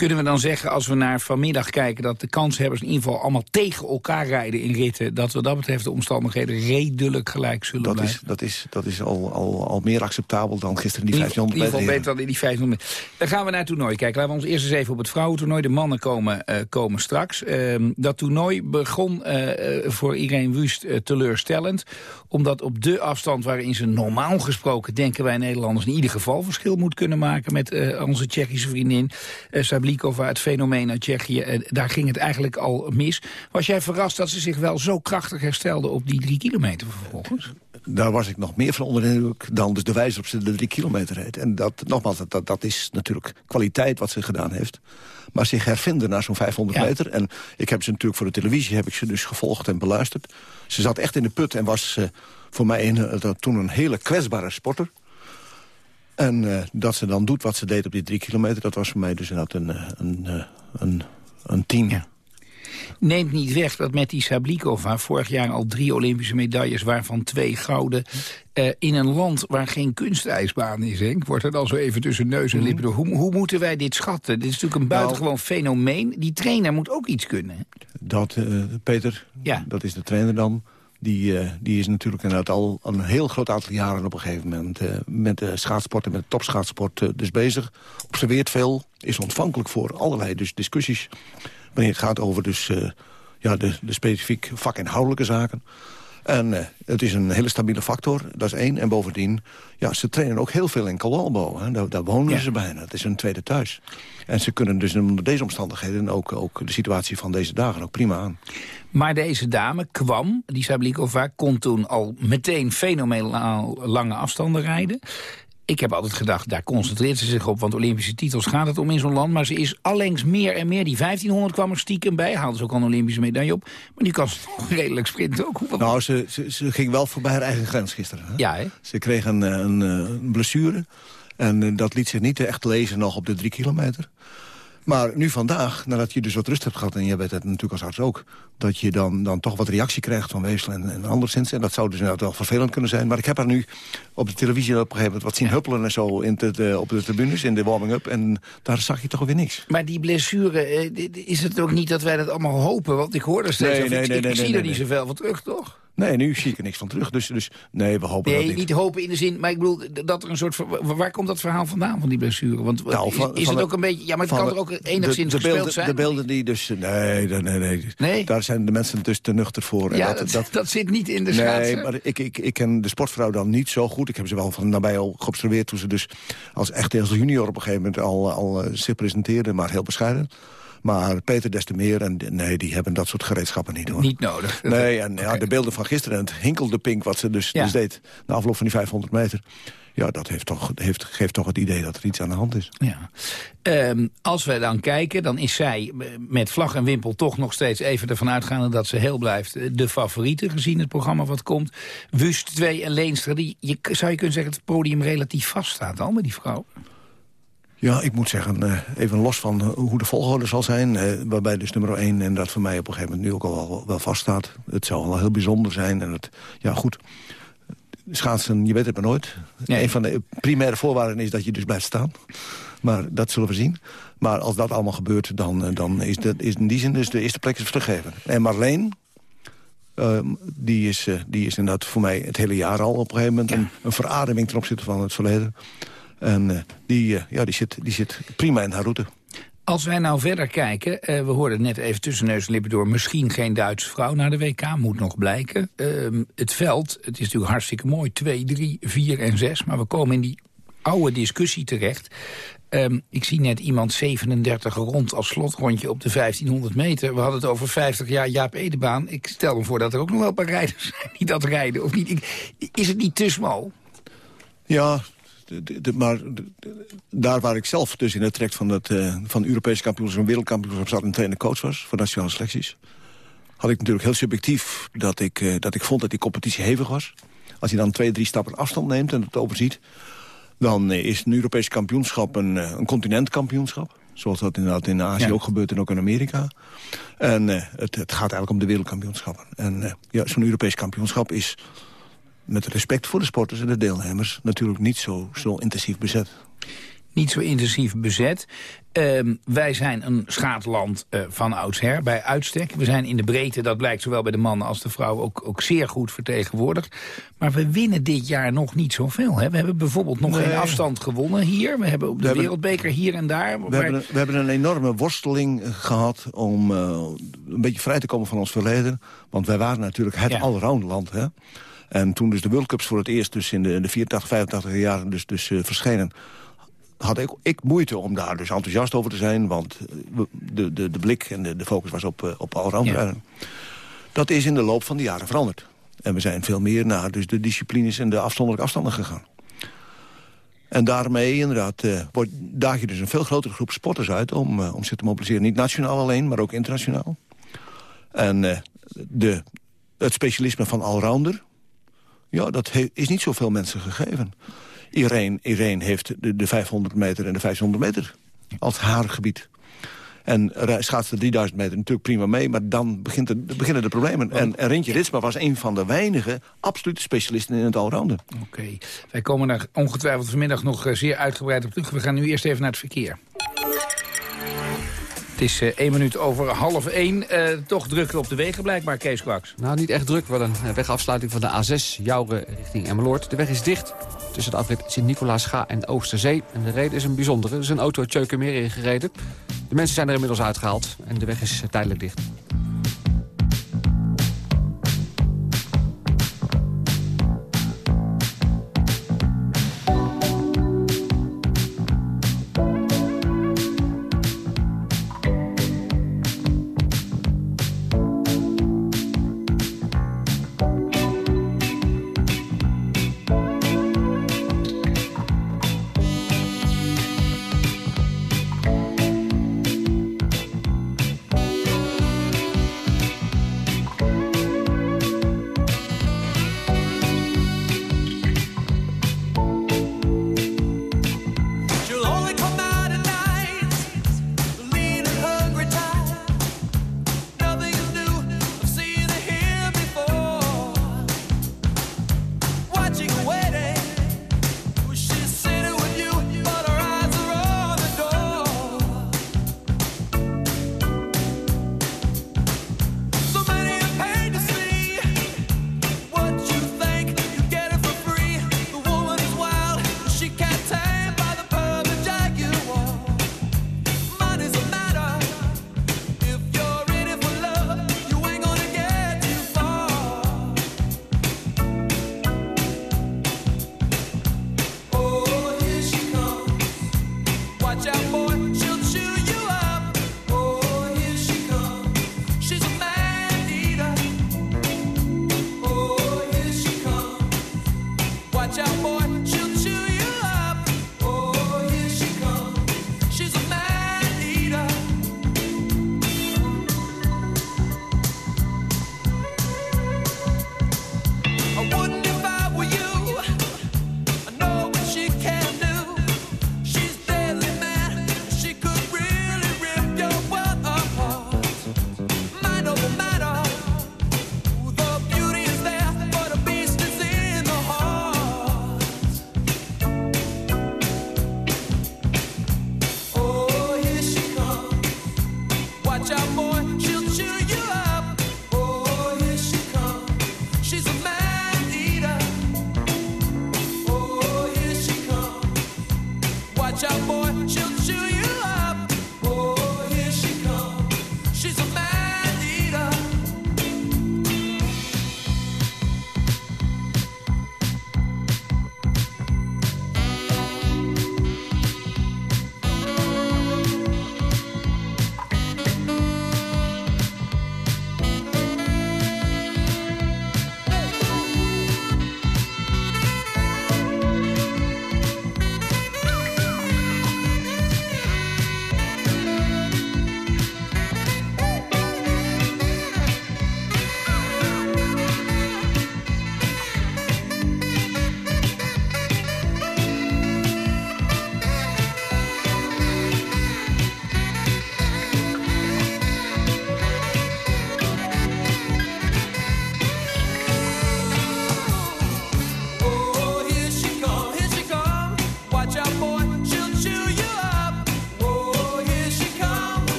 Kunnen we dan zeggen, als we naar vanmiddag kijken... dat de kanshebbers in ieder geval allemaal tegen elkaar rijden in ritten... dat wat dat betreft de omstandigheden redelijk gelijk zullen dat blijven? Is, dat is, dat is al, al, al meer acceptabel dan gisteren in die 1500 In ieder geval beter dan in die 1500 meter. Dan gaan we naar het toernooi kijken. Laten we ons eerst eens even op het vrouwentoernooi. De mannen komen, uh, komen straks. Uh, dat toernooi begon uh, voor Wust teleurstellend. Omdat op de afstand waarin ze normaal gesproken... denken wij Nederlanders in ieder geval verschil moet kunnen maken... met onze Tsjechische vriendin Sablikova, het fenomeen uit Tsjechië. daar ging het eigenlijk al mis. Was jij verrast dat ze zich wel zo krachtig herstelde op die drie kilometer vervolgens? Daar was ik nog meer van onder de indruk dan dus de wijze op ze de drie kilometer reed. En dat, nogmaals, dat, dat is natuurlijk kwaliteit wat ze gedaan heeft. Maar zich hervinden naar zo'n 500 ja. meter. En ik heb ze natuurlijk voor de televisie heb ik ze dus gevolgd en beluisterd. Ze zat echt in de put en was uh, voor mij een, uh, toen een hele kwetsbare sporter. En uh, dat ze dan doet wat ze deed op die drie kilometer... dat was voor mij dus inderdaad een, een, een, een team. Ja. Neemt niet weg dat met die Sablikova vorig jaar al drie Olympische medailles... waarvan twee gouden, uh, in een land waar geen kunstijsbaan is... Henk, wordt er dan zo even tussen neus en lippen door. Hoe, hoe moeten wij dit schatten? Dit is natuurlijk een buitengewoon nou, fenomeen. Die trainer moet ook iets kunnen. Dat, uh, Peter, ja. dat is de trainer dan... Die, uh, die is natuurlijk inderdaad al een heel groot aantal jaren op een gegeven moment... Met de schaatsport en met de topschaatsport dus bezig. Observeert veel, is ontvankelijk voor allerlei dus discussies... wanneer het gaat over dus, ja, de, de specifiek vakinhoudelijke zaken. En het is een hele stabiele factor, dat is één. En bovendien, ja, ze trainen ook heel veel in Colalbo. Hè. Daar, daar wonen ja. ze bijna, het is hun tweede thuis. En ze kunnen dus onder deze omstandigheden... ook, ook de situatie van deze dagen ook prima aan. Maar deze dame kwam, die Sablikova, kon toen al meteen fenomenaal lange afstanden rijden. Ik heb altijd gedacht, daar concentreert ze zich op, want Olympische titels gaat het om in zo'n land. Maar ze is allengs meer en meer. Die 1500 kwam er stiekem bij, haalde ze ook al een Olympische medaille op. Maar die kan ze nog *laughs* redelijk sprinten ook. Nou, ze, ze, ze, ging wel voorbij haar eigen grens gisteren. Hè? Ja, hè? Ze kreeg een, een, een blessure. En uh, dat liet zich niet echt lezen nog op de drie kilometer. Maar nu vandaag, nadat je dus wat rust hebt gehad... en jij weet het natuurlijk als arts ook... dat je dan, dan toch wat reactie krijgt van Weesel en, en anderszins. En dat zou dus inderdaad wel vervelend kunnen zijn. Maar ik heb haar nu op de televisie op een gegeven moment... wat zien huppelen en zo in de, op de tribunes, in de warming-up. En daar zag je toch weer niks. Maar die blessure, is het ook niet dat wij dat allemaal hopen? Want ik hoor er steeds... Nee, nee, ik, nee, ik, nee, ik zie er niet zoveel van terug, toch? Nee, nu zie ik er niks van terug. Dus, dus nee, we hopen nee, dat niet. niet hopen in de zin, maar ik bedoel dat er een soort... Waar komt dat verhaal vandaan van die blessure? Want nou, van, is, van het ook een beetje... Ja, maar het kan er ook enigszins de, beelden, zijn. De beelden die dus... Nee, nee, nee, nee. Daar zijn de mensen dus te nuchter voor. Ja, en dat, dat, dat, zit niet in de nee, schaatsen. Nee, maar ik, ik, ik ken de sportvrouw dan niet zo goed. Ik heb ze wel van nabij al geobserveerd... toen ze dus als echt als junior op een gegeven moment al, al zich presenteerde... maar heel bescheiden. Maar Peter des te meer, en nee, die hebben dat soort gereedschappen niet hoor. Niet nodig. Nee, en okay. ja, de beelden van gisteren, en het hinkelde pink wat ze dus, ja. dus deed... na afloop van die 500 meter... Ja, dat heeft toch, heeft, geeft toch het idee dat er iets aan de hand is. Ja. Um, als we dan kijken, dan is zij met vlag en wimpel toch nog steeds even ervan uitgaande dat ze heel blijft de favoriete gezien het programma wat komt. Wust 2 en Leenstra, die, je, zou je kunnen zeggen dat het podium relatief vast staat al met die vrouw? Ja, ik moet zeggen, uh, even los van uh, hoe de volgorde zal zijn... Uh, waarbij dus nummer 1 en dat voor mij op een gegeven moment nu ook al wel, wel vaststaat. Het zou wel heel bijzonder zijn. En het, ja, goed, schaatsen, je weet het maar nooit. Nee. Een van de primaire voorwaarden is dat je dus blijft staan. Maar dat zullen we zien. Maar als dat allemaal gebeurt, dan, dan is, dat, is in die zin dus de eerste plek is teruggeven. En Marleen, uh, die, is, uh, die is inderdaad voor mij het hele jaar al op een gegeven moment... Ja. Een, een verademing ten opzichte van het verleden. En uh, die, ja, die, zit, die zit prima in haar route. Als wij nou verder kijken, uh, we hoorden net even tussen neus en lippen door... misschien geen Duitse vrouw naar de WK, moet nog blijken. Uh, het veld, het is natuurlijk hartstikke mooi, 2, 3, 4 en 6... maar we komen in die oude discussie terecht. Um, ik zie net iemand 37 rond als slotrondje op de 1500 meter. We hadden het over 50 jaar Jaap Edebaan. Ik stel me voor dat er ook nog wel een paar rijders zijn die dat rijden. Of niet? Ik, is het niet te smal? Ja, de, maar daar waar ik zelf dus in het trekt van, het, uh, van Europese kampioenschap en wereldkampioenschap zat en trainer coach was voor nationale selecties, had ik natuurlijk heel subjectief dat ik, uh, dat ik vond dat die competitie hevig was. Als je dan twee, drie stappen afstand neemt en het overziet, dan uh, is een Europese kampioenschap een, een continentkampioenschap. Zoals dat inderdaad in Azië ja. ook gebeurt en ook in Amerika. En het, het, gaat eigenlijk om de wereldkampioenschappen. En ja, zo'n Europees kampioenschap is met respect voor de sporters en de deelnemers... natuurlijk niet zo, zo intensief bezet. Niet zo intensief bezet. Uh, wij zijn een schaatland uh, van oudsher, bij uitstek. We zijn in de breedte, dat blijkt zowel bij de mannen als de vrouwen... ook, ook zeer goed vertegenwoordigd. Maar we winnen dit jaar nog niet zoveel. Hè? We hebben bijvoorbeeld nog nee. geen afstand gewonnen hier. We hebben op de we wereldbeker hebben, hier en daar. We, maar... hebben, we hebben een enorme worsteling gehad om uh, een beetje vrij te komen van ons verleden. Want wij waren natuurlijk het ja. allroundland, hè. En toen dus de World Cups voor het eerst dus in de, de 84, 85 jaren dus, dus uh, verschenen had ik, ik moeite om daar dus enthousiast over te zijn. Want de, de, de blik en de, de focus was op, uh, op allround ja. Dat is in de loop van de jaren veranderd. En we zijn veel meer naar dus de disciplines en de afzonderlijke afstanden gegaan. En daarmee inderdaad wordt, daag je dus een veel grotere groep sporters uit... om, om zich te mobiliseren. Niet nationaal alleen, maar ook internationaal. En uh, de, het specialisme van allrounder... Ja, dat is niet zoveel mensen gegeven. Irene, Irene heeft de, de 500 meter en de 500 meter als haar gebied. En schaatste 3000 meter natuurlijk prima mee, maar dan begint beginnen de problemen. En, en Rintje Ritsma was een van de weinige absolute specialisten in het allrounden. Oké, okay. wij komen daar ongetwijfeld vanmiddag nog eh, zeer uitgebreid op terug. We gaan nu eerst even naar het verkeer. Het is uh, één minuut over half één. Uh, toch druk op de wegen blijkbaar, Kees Kwaks. Nou, niet echt druk. Wat een wegafsluiting van de A6, Jouren richting Emmeloord. De weg is dicht tussen de afrit Sint-Nicolaas-Ga en Oosterzee. En de reden is een bijzondere. Er is een auto het Tjeukenmeer ingereden. De mensen zijn er inmiddels uitgehaald en de weg is tijdelijk dicht. Watch out, boy,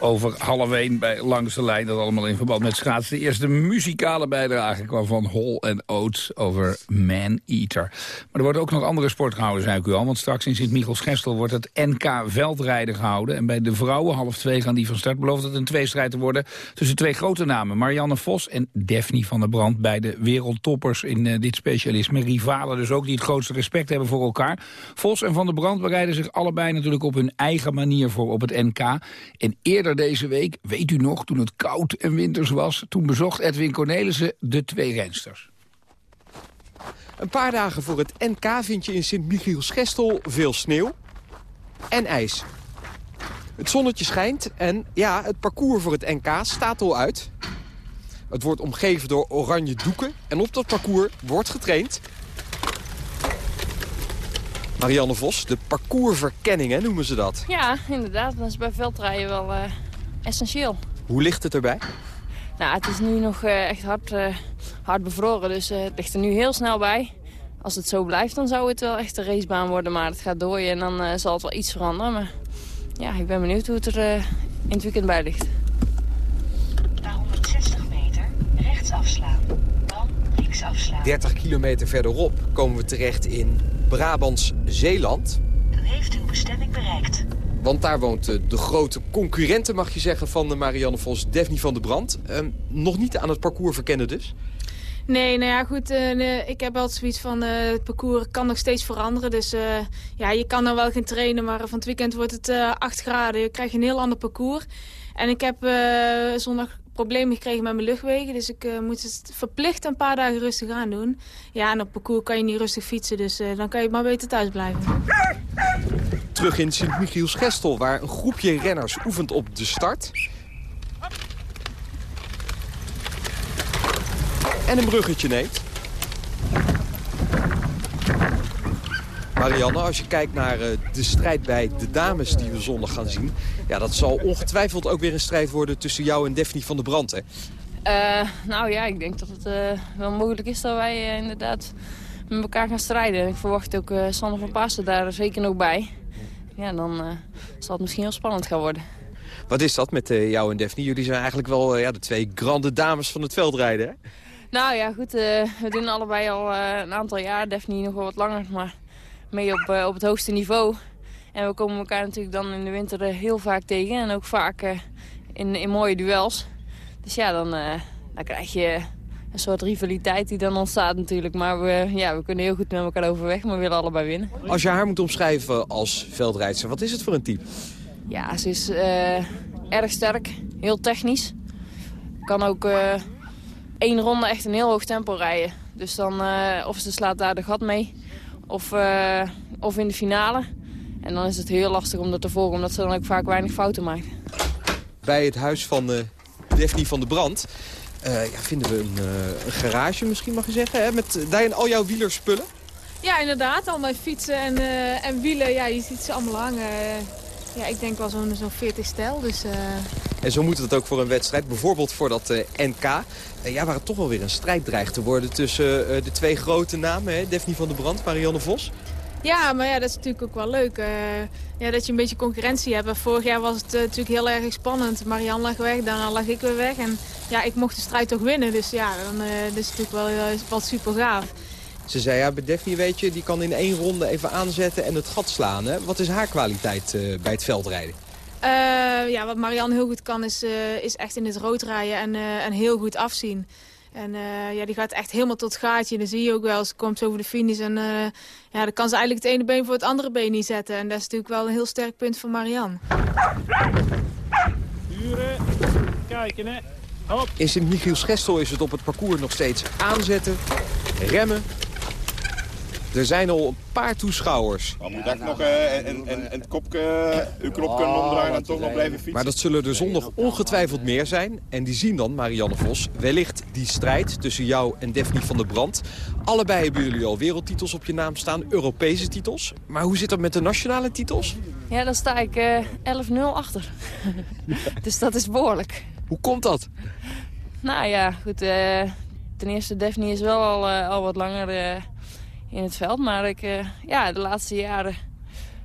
Over één bij Langs de Lijn. Dat allemaal in verband met schaatsen. De eerste muzikale bijdrage kwam van Hol en Over Man Eater. Maar er worden ook nog andere sport gehouden, zei ik u al. Want straks in Sint-Michels-Gestel wordt het NK veldrijden gehouden. En bij de vrouwen, half twee, gaan die van start. Belooft het een tweestrijd te worden tussen twee grote namen. Marianne Vos en Daphne van der Brand. Beide wereldtoppers in uh, dit specialisme. Rivalen dus ook die het grootste respect hebben voor elkaar. Vos en van der Brand bereiden zich allebei natuurlijk op hun eigen manier voor op het NK. En eerder deze week, weet u nog, toen het koud en winters was... toen bezocht Edwin Cornelissen de twee rensters. Een paar dagen voor het NK vind je in Sint-Michiels-Gestel veel sneeuw en ijs. Het zonnetje schijnt en ja, het parcours voor het NK staat al uit. Het wordt omgeven door oranje doeken en op dat parcours wordt getraind. Marianne Vos, de parcoursverkenning hè, noemen ze dat. Ja, inderdaad. Dat is bij veldrijden wel uh, essentieel. Hoe ligt het erbij? Nou, het is nu nog uh, echt hard, uh, hard bevroren, dus het ligt er nu heel snel bij. Als het zo blijft, dan zou het wel echt een racebaan worden, maar het gaat dooien en dan zal het wel iets veranderen. Maar ja, ik ben benieuwd hoe het er in het weekend bij ligt. Na 160 meter rechts afslaan, dan links afslaan. 30 kilometer verderop komen we terecht in Brabants Zeeland. Dan heeft u uw bestemming bereikt. Want daar woont de grote concurrente, mag je zeggen, van de Marianne Vos, Daphne van der Brand. Uh, nog niet aan het parcours verkennen dus? Nee, nou ja, goed. Uh, ik heb altijd zoiets van, het parcours kan nog steeds veranderen. Dus ja, je kan dan wel gaan trainen, maar van het weekend wordt het 8 graden. Je krijgt een heel ander parcours. En ik heb zondag problemen gekregen met mijn luchtwegen. Dus ik moet het verplicht een paar dagen rustig aan doen. Ja, en op parcours kan je niet rustig fietsen, dus dan kan je maar beter thuis blijven. Terug in Sint-Michiels-Gestel, waar een groepje renners oefent op de start. En een bruggetje neemt. Marianne, als je kijkt naar uh, de strijd bij de dames die we zondag gaan zien... Ja, dat zal ongetwijfeld ook weer een strijd worden tussen jou en Daphne van der Brand, hè? Uh, nou ja, ik denk dat het uh, wel mogelijk is dat wij inderdaad met elkaar gaan strijden. Ik verwacht ook Sander van Pasen daar zeker nog bij. Ja, dan zal het misschien heel spannend gaan worden. Wat is dat met jou en Daphne? Jullie zijn eigenlijk wel ja, de twee grande dames van het veldrijden, hè? Nou ja, goed. we doen allebei al een aantal jaar. Daphne nog wel wat langer, maar mee op, op het hoogste niveau. En we komen elkaar natuurlijk dan in de winter heel vaak tegen. En ook vaak in, in mooie duels. Dus ja, dan, dan krijg je een soort rivaliteit die dan ontstaat natuurlijk. Maar we, ja, we kunnen heel goed met elkaar overweg, maar we willen allebei winnen. Als je haar moet omschrijven als veldrijdster, wat is het voor een type? Ja, ze is uh, erg sterk, heel technisch. Kan ook uh, één ronde echt een heel hoog tempo rijden. Dus dan, uh, of ze slaat daar de gat mee, of, of in de finale. En dan is het heel lastig om dat te volgen, omdat ze dan ook vaak weinig fouten maakt. Bij het huis van Daphne van der Brand ja, vinden we een, uh, een, garage, misschien mag je zeggen, hè? met daarin al jouw wielerspullen. Ja, inderdaad. Al mijn fietsen en, en wielen, ja, je ziet ze allemaal hangen. ja, ik denk wel zo'n zo'n 40 stijl. Dus, En zo moet het ook voor een wedstrijd, bijvoorbeeld voor dat NK. ja, waar het toch wel weer een strijd dreigt te worden tussen de twee grote namen. Hè? Daphne van der Brand, Marianne Vos. Ja, maar ja, dat is natuurlijk ook wel leuk. Uh, ja, dat je een beetje concurrentie hebt. Vorig jaar was het uh, natuurlijk heel erg spannend. Marianne lag weg, daarna lag ik weer weg. En ja, ik mocht de strijd toch winnen. Dus ja, dan, uh, dat is natuurlijk wel, wel super gaaf. Ze zei, ja, Daphne weet je, die kan in één ronde even aanzetten en het gat slaan. Hè? Wat is haar kwaliteit bij het veldrijden? ja, wat Marianne heel goed kan is, is echt in het rood rijden en, en heel goed afzien. En uh, ja, die gaat echt helemaal tot het gaatje. Dan zie je ook wel, ze komt zo over de finish. En uh, ja, dan kan ze eigenlijk het ene been voor het andere been niet zetten. En dat is natuurlijk wel een heel sterk punt van Marianne. Huren, kijken hè. Hop. In Sint-Michiels-Gestel is het op het parcours nog steeds aanzetten, remmen, er zijn al een paar toeschouwers. Dan moet ik nog uh, en, en, en het kopje, uw knop kunnen omdraaien en toch nog blijven fietsen. Maar dat zullen er zondag ongetwijfeld meer zijn. En die zien dan, Marianne Vos, wellicht die strijd tussen jou en Daphne van der Brand. Allebei hebben jullie al wereldtitels op je naam staan, Europese titels. Maar hoe zit dat met de nationale titels? Ja, dan sta ik uh, 11-0 achter. *laughs* dus dat is behoorlijk. Hoe komt dat? Nou ja, goed. Uh, ten eerste, Daphne is wel al, uh, al wat langer in het veld. Maar ik, uh, ja, de laatste jaren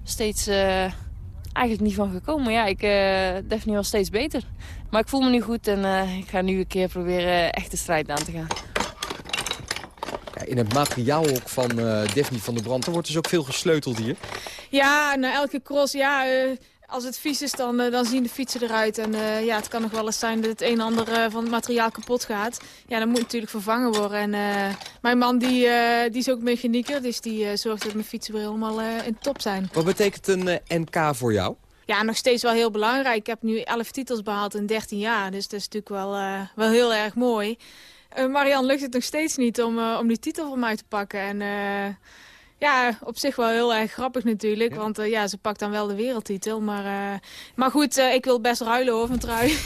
steeds uh, eigenlijk niet van gekomen. Ja, ik uh, Daphne was steeds beter. Maar ik voel me nu goed en uh, ik ga nu een keer proberen echt de strijd aan te gaan. Ja, in het materiaalhok van uh, Daphne van der Brand, er wordt dus ook veel gesleuteld hier. Ja, na elke cross, ja, als het vies is, dan, dan zien de fietsen eruit. En uh, ja, het kan nog wel eens zijn dat het een en ander uh, van het materiaal kapot gaat. Ja, dan moet natuurlijk vervangen worden. En uh, mijn man die, die is ook mechanieker, dus die zorgt dat mijn fietsen weer helemaal in top zijn. Wat betekent een NK voor jou? Ja, nog steeds wel heel belangrijk. Ik heb nu 11 titels behaald in 13 jaar, dus dat is natuurlijk wel, wel heel erg mooi. Marianne lukt het nog steeds niet om, om die titel van mij te pakken. En ja, op zich wel heel erg grappig natuurlijk. Want uh, ja, ze pakt dan wel de wereldtitel. Maar, uh, maar goed, uh, ik wil best ruilen hoor van trui. *laughs*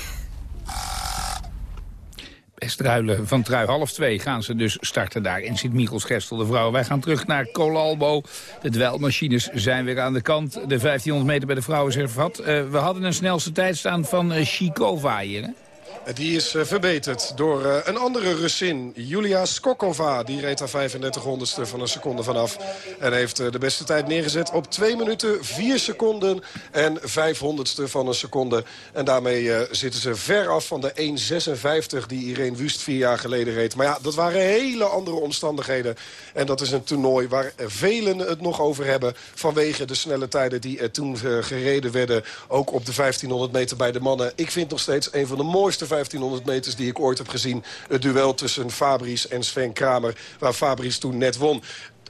Best ruilen van trui. Half twee gaan ze dus starten daar in Sint-Michels-Gestel, de vrouwen. Wij gaan terug naar Colalbo. De dwelmachines zijn weer aan de kant. De 1500 meter bij de vrouwen is hervat. we hadden een snelste tijd staan van Chikova hier, hè? Die is verbeterd door uh, een andere Russin, Julia Skokova. Die reed daar 35 honderdste van een seconde vanaf. En heeft uh, de beste tijd neergezet op 2 minuten, 4 seconden en 500ste van een seconde. En daarmee zitten ze ver af van de 1.56 die Irene Wust vier jaar geleden reed. Maar ja, dat waren hele andere omstandigheden. En dat is een toernooi waar velen het nog over hebben... vanwege de snelle tijden die er toen gereden werden. Ook op de 1500 meter bij de mannen. Ik vind nog steeds een van de mooiste 1500 meters die ik ooit heb gezien. Het duel tussen Fabries en Sven Kramer, waar Fabries toen net won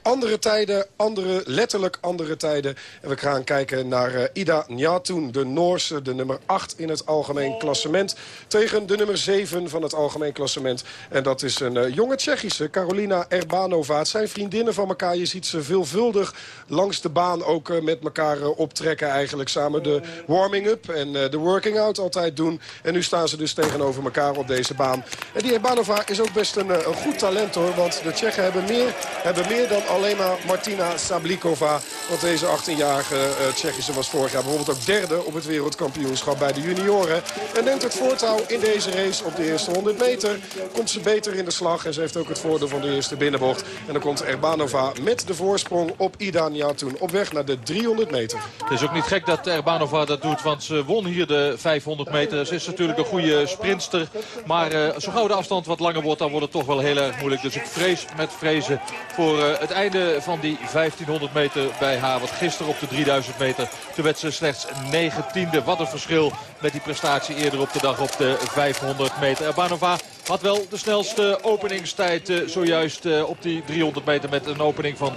andere tijden, andere, letterlijk andere tijden. En we gaan kijken naar uh, Ida Njatoen, de Noorse, de nummer 8 in het algemeen klassement. Tegen de nummer 7 van het algemeen klassement. En dat is een uh, jonge Tsjechische, Carolina Erbanova. Het zijn vriendinnen van elkaar. Je ziet ze veelvuldig langs de baan ook uh, met elkaar optrekken eigenlijk. Samen de warming-up en de working-out altijd doen. En nu staan ze dus tegenover elkaar op deze baan. En die Erbanova is ook best een, een goed talent hoor. Want de Tsjechen hebben meer, hebben meer dan alleen maar Martina Sablikova. Want deze 18-jarige uh, Tsjechische was vorig jaar bijvoorbeeld ook derde op het wereldkampioenschap bij de junioren. En neemt het voortouw in deze race op de eerste 100 meter. Komt ze beter in de slag en ze heeft ook het voordeel van de eerste binnenbocht. En dan komt Erbanova met de voorsprong op Ida Njatoen op weg naar de 300 meter. Het is ook niet gek dat Erbanova dat doet, want ze won hier de 500 meter. Ze is natuurlijk een goede sprinster, maar uh, zo gauw de afstand wat langer wordt, dan wordt het toch wel heel erg moeilijk. Dus ik vrees met vrezen voor uh, het einde van die 1500 meter bij haar. Want gisteren op de 3000 meter, toen werd ze slechts 19e. Wat een verschil met die prestatie eerder op de dag op de 500 meter. Erbanova had wel de snelste openingstijd uh, zojuist uh, op die 300 meter met een opening van 26-3.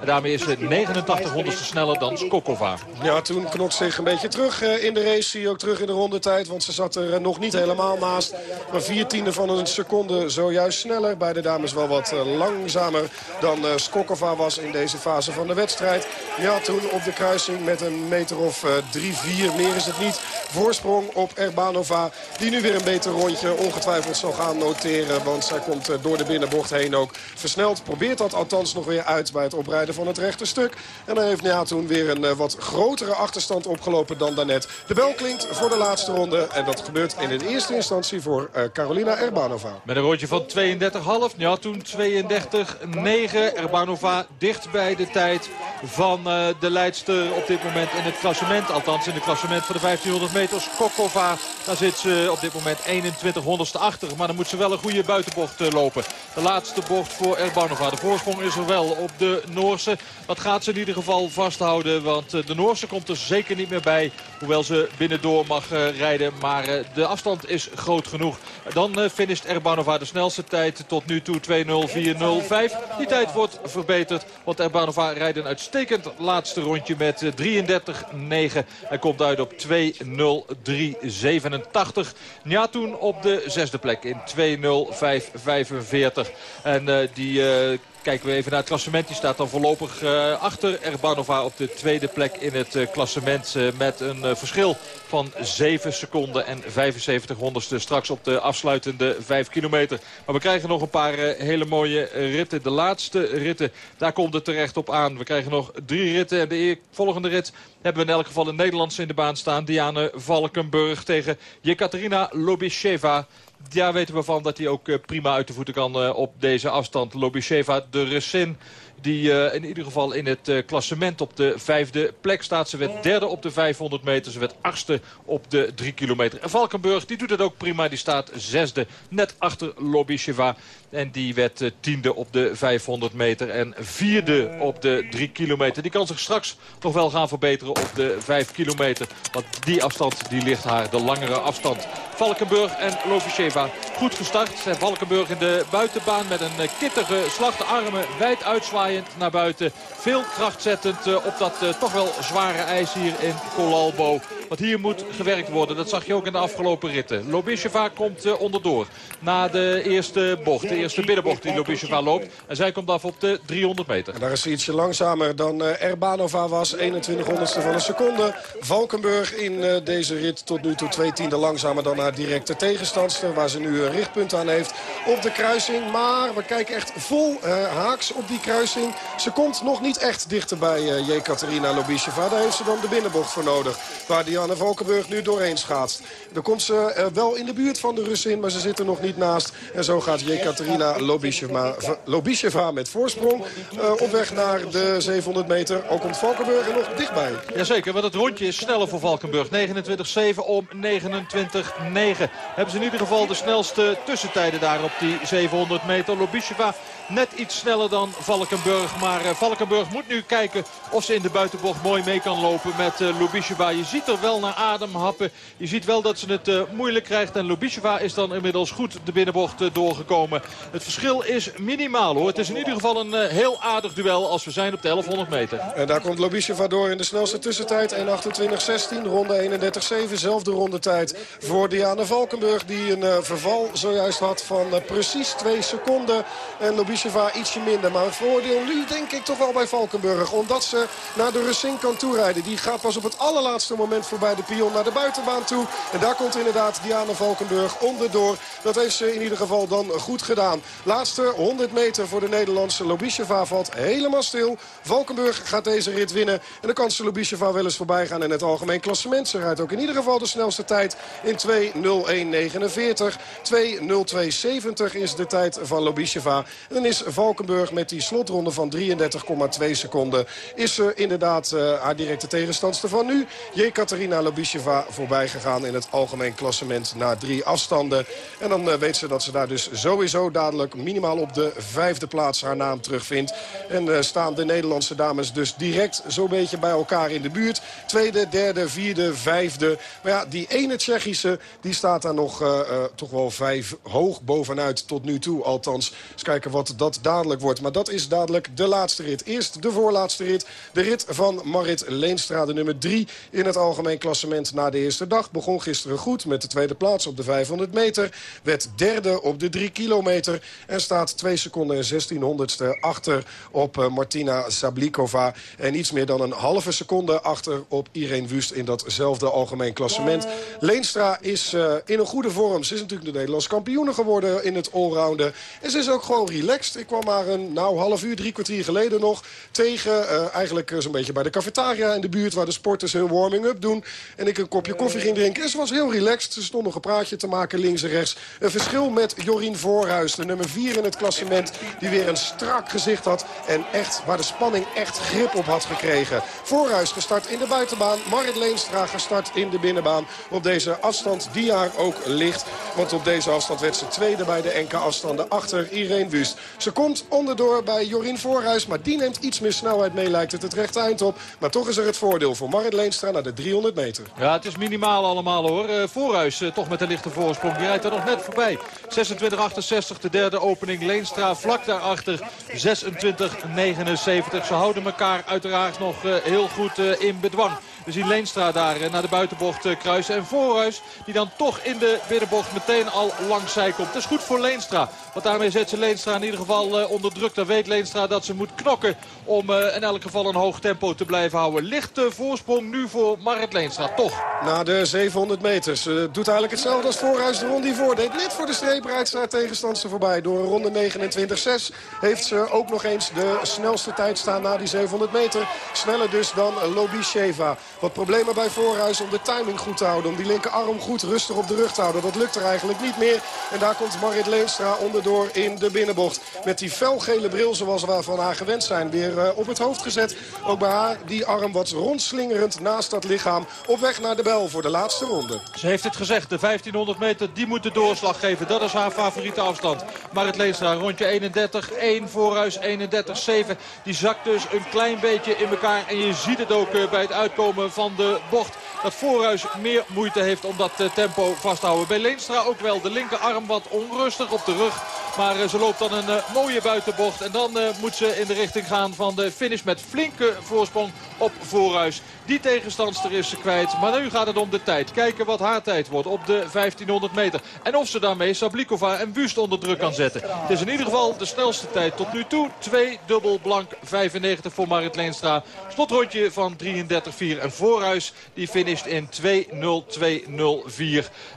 En daarmee is ze 89 honderdste sneller dan Skokova. Ja, toen knokt zich een beetje terug uh, in de race. Zie je ook terug in de rondetijd, want ze zat er nog niet helemaal naast. Maar vier tiende van een seconde zojuist sneller. Bij de dames wel wat langzamer dan eh, uh, Skokova was in deze fase van de wedstrijd. Ja, toen op de kruising met een meter of eh, 3-4, meer is het niet. Voorsprong op Erbanova, die nu weer een beter rondje ongetwijfeld zal gaan noteren. Want zij komt eh, door de binnenbocht heen ook versneld. Probeert dat althans nog weer uit bij het oprijden van het rechterstuk. En dan heeft Njatoen weer een wat grotere achterstand opgelopen dan daarnet. De bel klinkt voor de laatste ronde. En dat gebeurt in de eerste instantie voor Carolina Erbanova. Met een rondje van 32,5. Njatoen 32, 9. 9. Erbanova dicht bij de tijd van eh, de leidster op dit moment in het klassement. Althans in het klassement van de 1500 meters. Kokova, daar zit ze op dit moment 2100ste achter. Maar dan moet ze wel een goede buitenbocht eh, lopen. De laatste bocht voor Erbanova. De voorsprong is er wel op de Noorse. Dat gaat ze in ieder geval vasthouden. Want eh, de Noorse komt er zeker niet meer bij. Hoewel ze binnendoor mag rijden. Maar de afstand is groot genoeg. Dan finisht Erbanova de snelste tijd tot nu toe 2 0 4 0 5 kwaliteit wordt verbeterd. Want Erbanova rijdt een uitstekend laatste rondje met eh, 33-9. En komt uit op 2-0-3-87. Njatoen op de zesde plek in 2-0-5-45. En uh, die... Uh, Kijken we even naar het klassement. Die staat dan voorlopig uh, achter Erbanova op de tweede plek in het uh, klassement. Uh, met een verschil van 7 seconden en 75 honderdste straks op de afsluitende 5 kilometer. Maar we krijgen nog een paar hele mooie ritten. De laatste ritten, daar komt het terecht op aan. We krijgen nog drie ritten. En de volgende rit hebben we in elk geval een Nederlandse in de baan staan. Diane Valkenburg tegen Jekaterina Lobisheva. Daar weten we van dat hij ook prima uit de voeten kan op deze afstand. Lobisheva, de Russin, Die in ieder geval in het klassement op de vijfde plek staat. Ze werd derde op de 500 meter. Ze werd achtste op de 3 kilometer. En Valkenburg die doet het ook prima. Die staat zesde net achter Lobisheva. En die werd tiende op de 500 meter en vierde op de 3 kilometer. Die kan zich straks nog wel gaan verbeteren op de 5 kilometer. Want die afstand die ligt haar de langere afstand. Valkenburg en Lovisheva goed gestart. En Valkenburg in de buitenbaan met een uh, kittige slag. De armen wijd uitzwaaiend naar buiten. Veel kracht zettend uh, op dat toch wel zware ijs hier in Colalbo. Want hier moet gewerkt worden. Dat zag je ook in de afgelopen ritten. Lobisheva komt onderdoor na de eerste bocht eerste binnenbocht die Lobisheva loopt. En zij komt af op de 300 meter. En daar is ze ietsje langzamer dan Erbanova was. 21 honderdste van een seconde. Valkenburg in deze rit tot nu toe twee tiende langzamer dan directe tegenstandster. Waar ze nu een richtpunt aan heeft op de kruising. Maar we kijken echt vol uh, haaks op die kruising. Ze komt nog niet echt dichter bij uh, Jekaterina Lobisheva. Daar heeft ze dan de binnenbocht voor nodig. Waar Diana Valkenburg nu doorheen schaatst. Dan komt ze wel in de buurt van de Russin, maar ze zit er nog niet naast. En zo gaat Jekaterina Lobisheva, met voorsprong. Op weg naar de 700 meter. Ook komt Valkenburg er nog dichtbij. Jazeker, want het rondje is sneller voor Valkenburg. 29-7 om 29-9. Hebben ze in ieder geval de snelste tussentijden daar op die 700 meter. Lobisheva net iets sneller dan Valkenburg. Maar uh, Valkenburg moet nu kijken of ze in de buitenbocht mooi mee kan lopen met uh, Lubisheva. Je ziet er wel naar adem happen. Je ziet wel dat ze het uh, moeilijk krijgt. En Lubisheva is dan inmiddels goed de binnenbocht doorgekomen. Het verschil is minimaal hoor. Het is in ieder geval een heel aardig duel als we zijn op de 1100 meter. En daar komt Lobisheva door in de snelste tussentijd. 1.28.16, ronde 31.7. Zelfde rondetijd voor Diana Valkenburg. Die een verval zojuist had van precies 2 seconden. En Ietsje minder. Maar het voordeel nu denk ik toch wel bij Valkenburg. Omdat ze naar de Russin kan toerijden. Die gaat pas op het allerlaatste moment voorbij de pion naar de buitenbaan toe. En daar komt inderdaad Diana Valkenburg onderdoor. Dat heeft ze in ieder geval dan goed gedaan. Laatste 100 meter voor de Nederlandse Lobisheva valt helemaal stil. Valkenburg gaat deze rit winnen. En dan kan ze Lobisheva wel eens voorbij gaan in het algemeen klassement. Ze rijdt ook in ieder geval de snelste tijd in 2.01.49. 2.02.70 is de tijd van Lobisheva. En is Valkenburg met die slotronde van 33,2 seconden... is ze inderdaad uh, haar directe tegenstandster van nu. Jekaterina Lobisheva voorbij gegaan in het algemeen klassement na drie afstanden. En dan uh, weet ze dat ze daar dus sowieso dadelijk minimaal op de vijfde plaats haar naam terugvindt. En uh, staan de Nederlandse dames dus direct zo'n beetje bij elkaar in de buurt. Tweede, derde, vierde, vijfde. Maar ja, die ene Tsjechische, die staat daar nog toch wel vijf hoog bovenuit tot nu toe. Althans, eens kijken wat dat dadelijk wordt. Maar dat is dadelijk de laatste rit. Eerst de voorlaatste rit. De rit van Marit Leenstra, de nummer drie in het algemeen klassement na de eerste dag. Begon gisteren goed met de tweede plaats op de 500 meter. Werd derde op de drie kilometer. En staat 2 seconden en 16 honderdste achter op uh, Martina Sablikova. En iets meer dan een halve seconde achter op Irene Wust in datzelfde algemeen klassement. Leenstra is uh, in een goede vorm. Ze is natuurlijk de Nederlands kampioene geworden in het allrounden. En ze is ook gewoon relaxed. Ik kwam maar een nou, half uur, drie kwartier geleden nog tegen. Uh, eigenlijk zo'n beetje bij de cafetaria in de buurt waar de sporters hun warming-up doen. En ik een kopje koffie ging drinken. En ze was heel relaxed. Ze stond nog een praatje te maken links en rechts. Een verschil met Jorien Voorhuis, de nummer 4 in het klassement. Die weer een strak gezicht had. En echt, waar de spanning echt grip op had gekregen. Voorhuis gestart in de buitenbaan. Marit Leenstra gestart in de binnenbaan. Op deze afstand die haar ook ligt. Want op deze afstand werd ze tweede bij de NK-afstanden achter Irene Wust. Ze komt onderdoor bij Jorien Voorhuis. Maar die neemt iets meer snelheid mee, lijkt het het rechte eind op. Maar toch is er het voordeel voor Marit Leenstra naar de 300 meter. Ja, het is minimaal allemaal hoor. Uh, Voorhuis uh, toch met een lichte voorsprong. Die rijdt er nog net voorbij. 26-68 de derde opening. Leenstra vlak daarachter 26-79. Ze houden elkaar uiteraard nog uh, heel goed in bedwang. We zien Leenstra daar uh, naar de buitenbocht uh, kruisen. En Voorhuis die dan toch in de binnenbocht meteen al langs zij komt. Dat is goed voor Leenstra. Want daarmee zet ze Leenstra in ieder geval uh, onder druk. Dan weet Leenstra dat ze moet knokken om in elk geval een hoog tempo te blijven houden. Lichte voorsprong nu voor Marit Leenstra, toch? Na de 700 meters doet eigenlijk hetzelfde als Voorhuis de ronde hiervoor. Deed net voor de streep rijdt ze haar voorbij. Door ronde 29-6 heeft ze ook nog eens de snelste tijd staan na die 700 meter. Sneller dus dan Lobisheva. Wat problemen bij Voorhuis om de timing goed te houden. Om die linkerarm goed rustig op de rug te houden. Dat lukt er eigenlijk niet meer. En daar komt Marit Leenstra onderdoor in de binnenbocht. Met die felgele bril zoals we van haar gewend zijn, weer eh, op het hoofd gezet. Ook bij haar die arm wat rondslingerend naast dat lichaam. Op weg naar de bel voor de laatste ronde. Ze heeft het gezegd, de 1500 meter, die moet de doorslag geven. Dat is haar favoriete afstand. Maar het Leenstra, rondje 31, 1 voorhuis, 31, 7. Die zakt dus een klein beetje in elkaar. En je ziet het ook eh, bij het uitkomen van de bocht. Dat voorhuis meer moeite heeft om dat eh, tempo vast te houden. Bij Leenstra ook wel de linkerarm wat onrustig op de rug. Maar eh, ze loopt dan een mooie buitenbocht. En dan moet ze in de richting gaan van de finish met flinke voorsprong op voorhuis. Die tegenstandster is ze kwijt. Maar nu gaat het om de tijd. Kijken wat haar tijd wordt op de 1500 meter. En of ze daarmee Sablikova en Wust onder druk kan zetten. Het is in ieder geval de snelste tijd tot nu toe. 2 dubbel blank 95 voor Marit Leenstra. Slotrondje van 33-4. En Voorhuis die finisht in 2-0-2-0-4.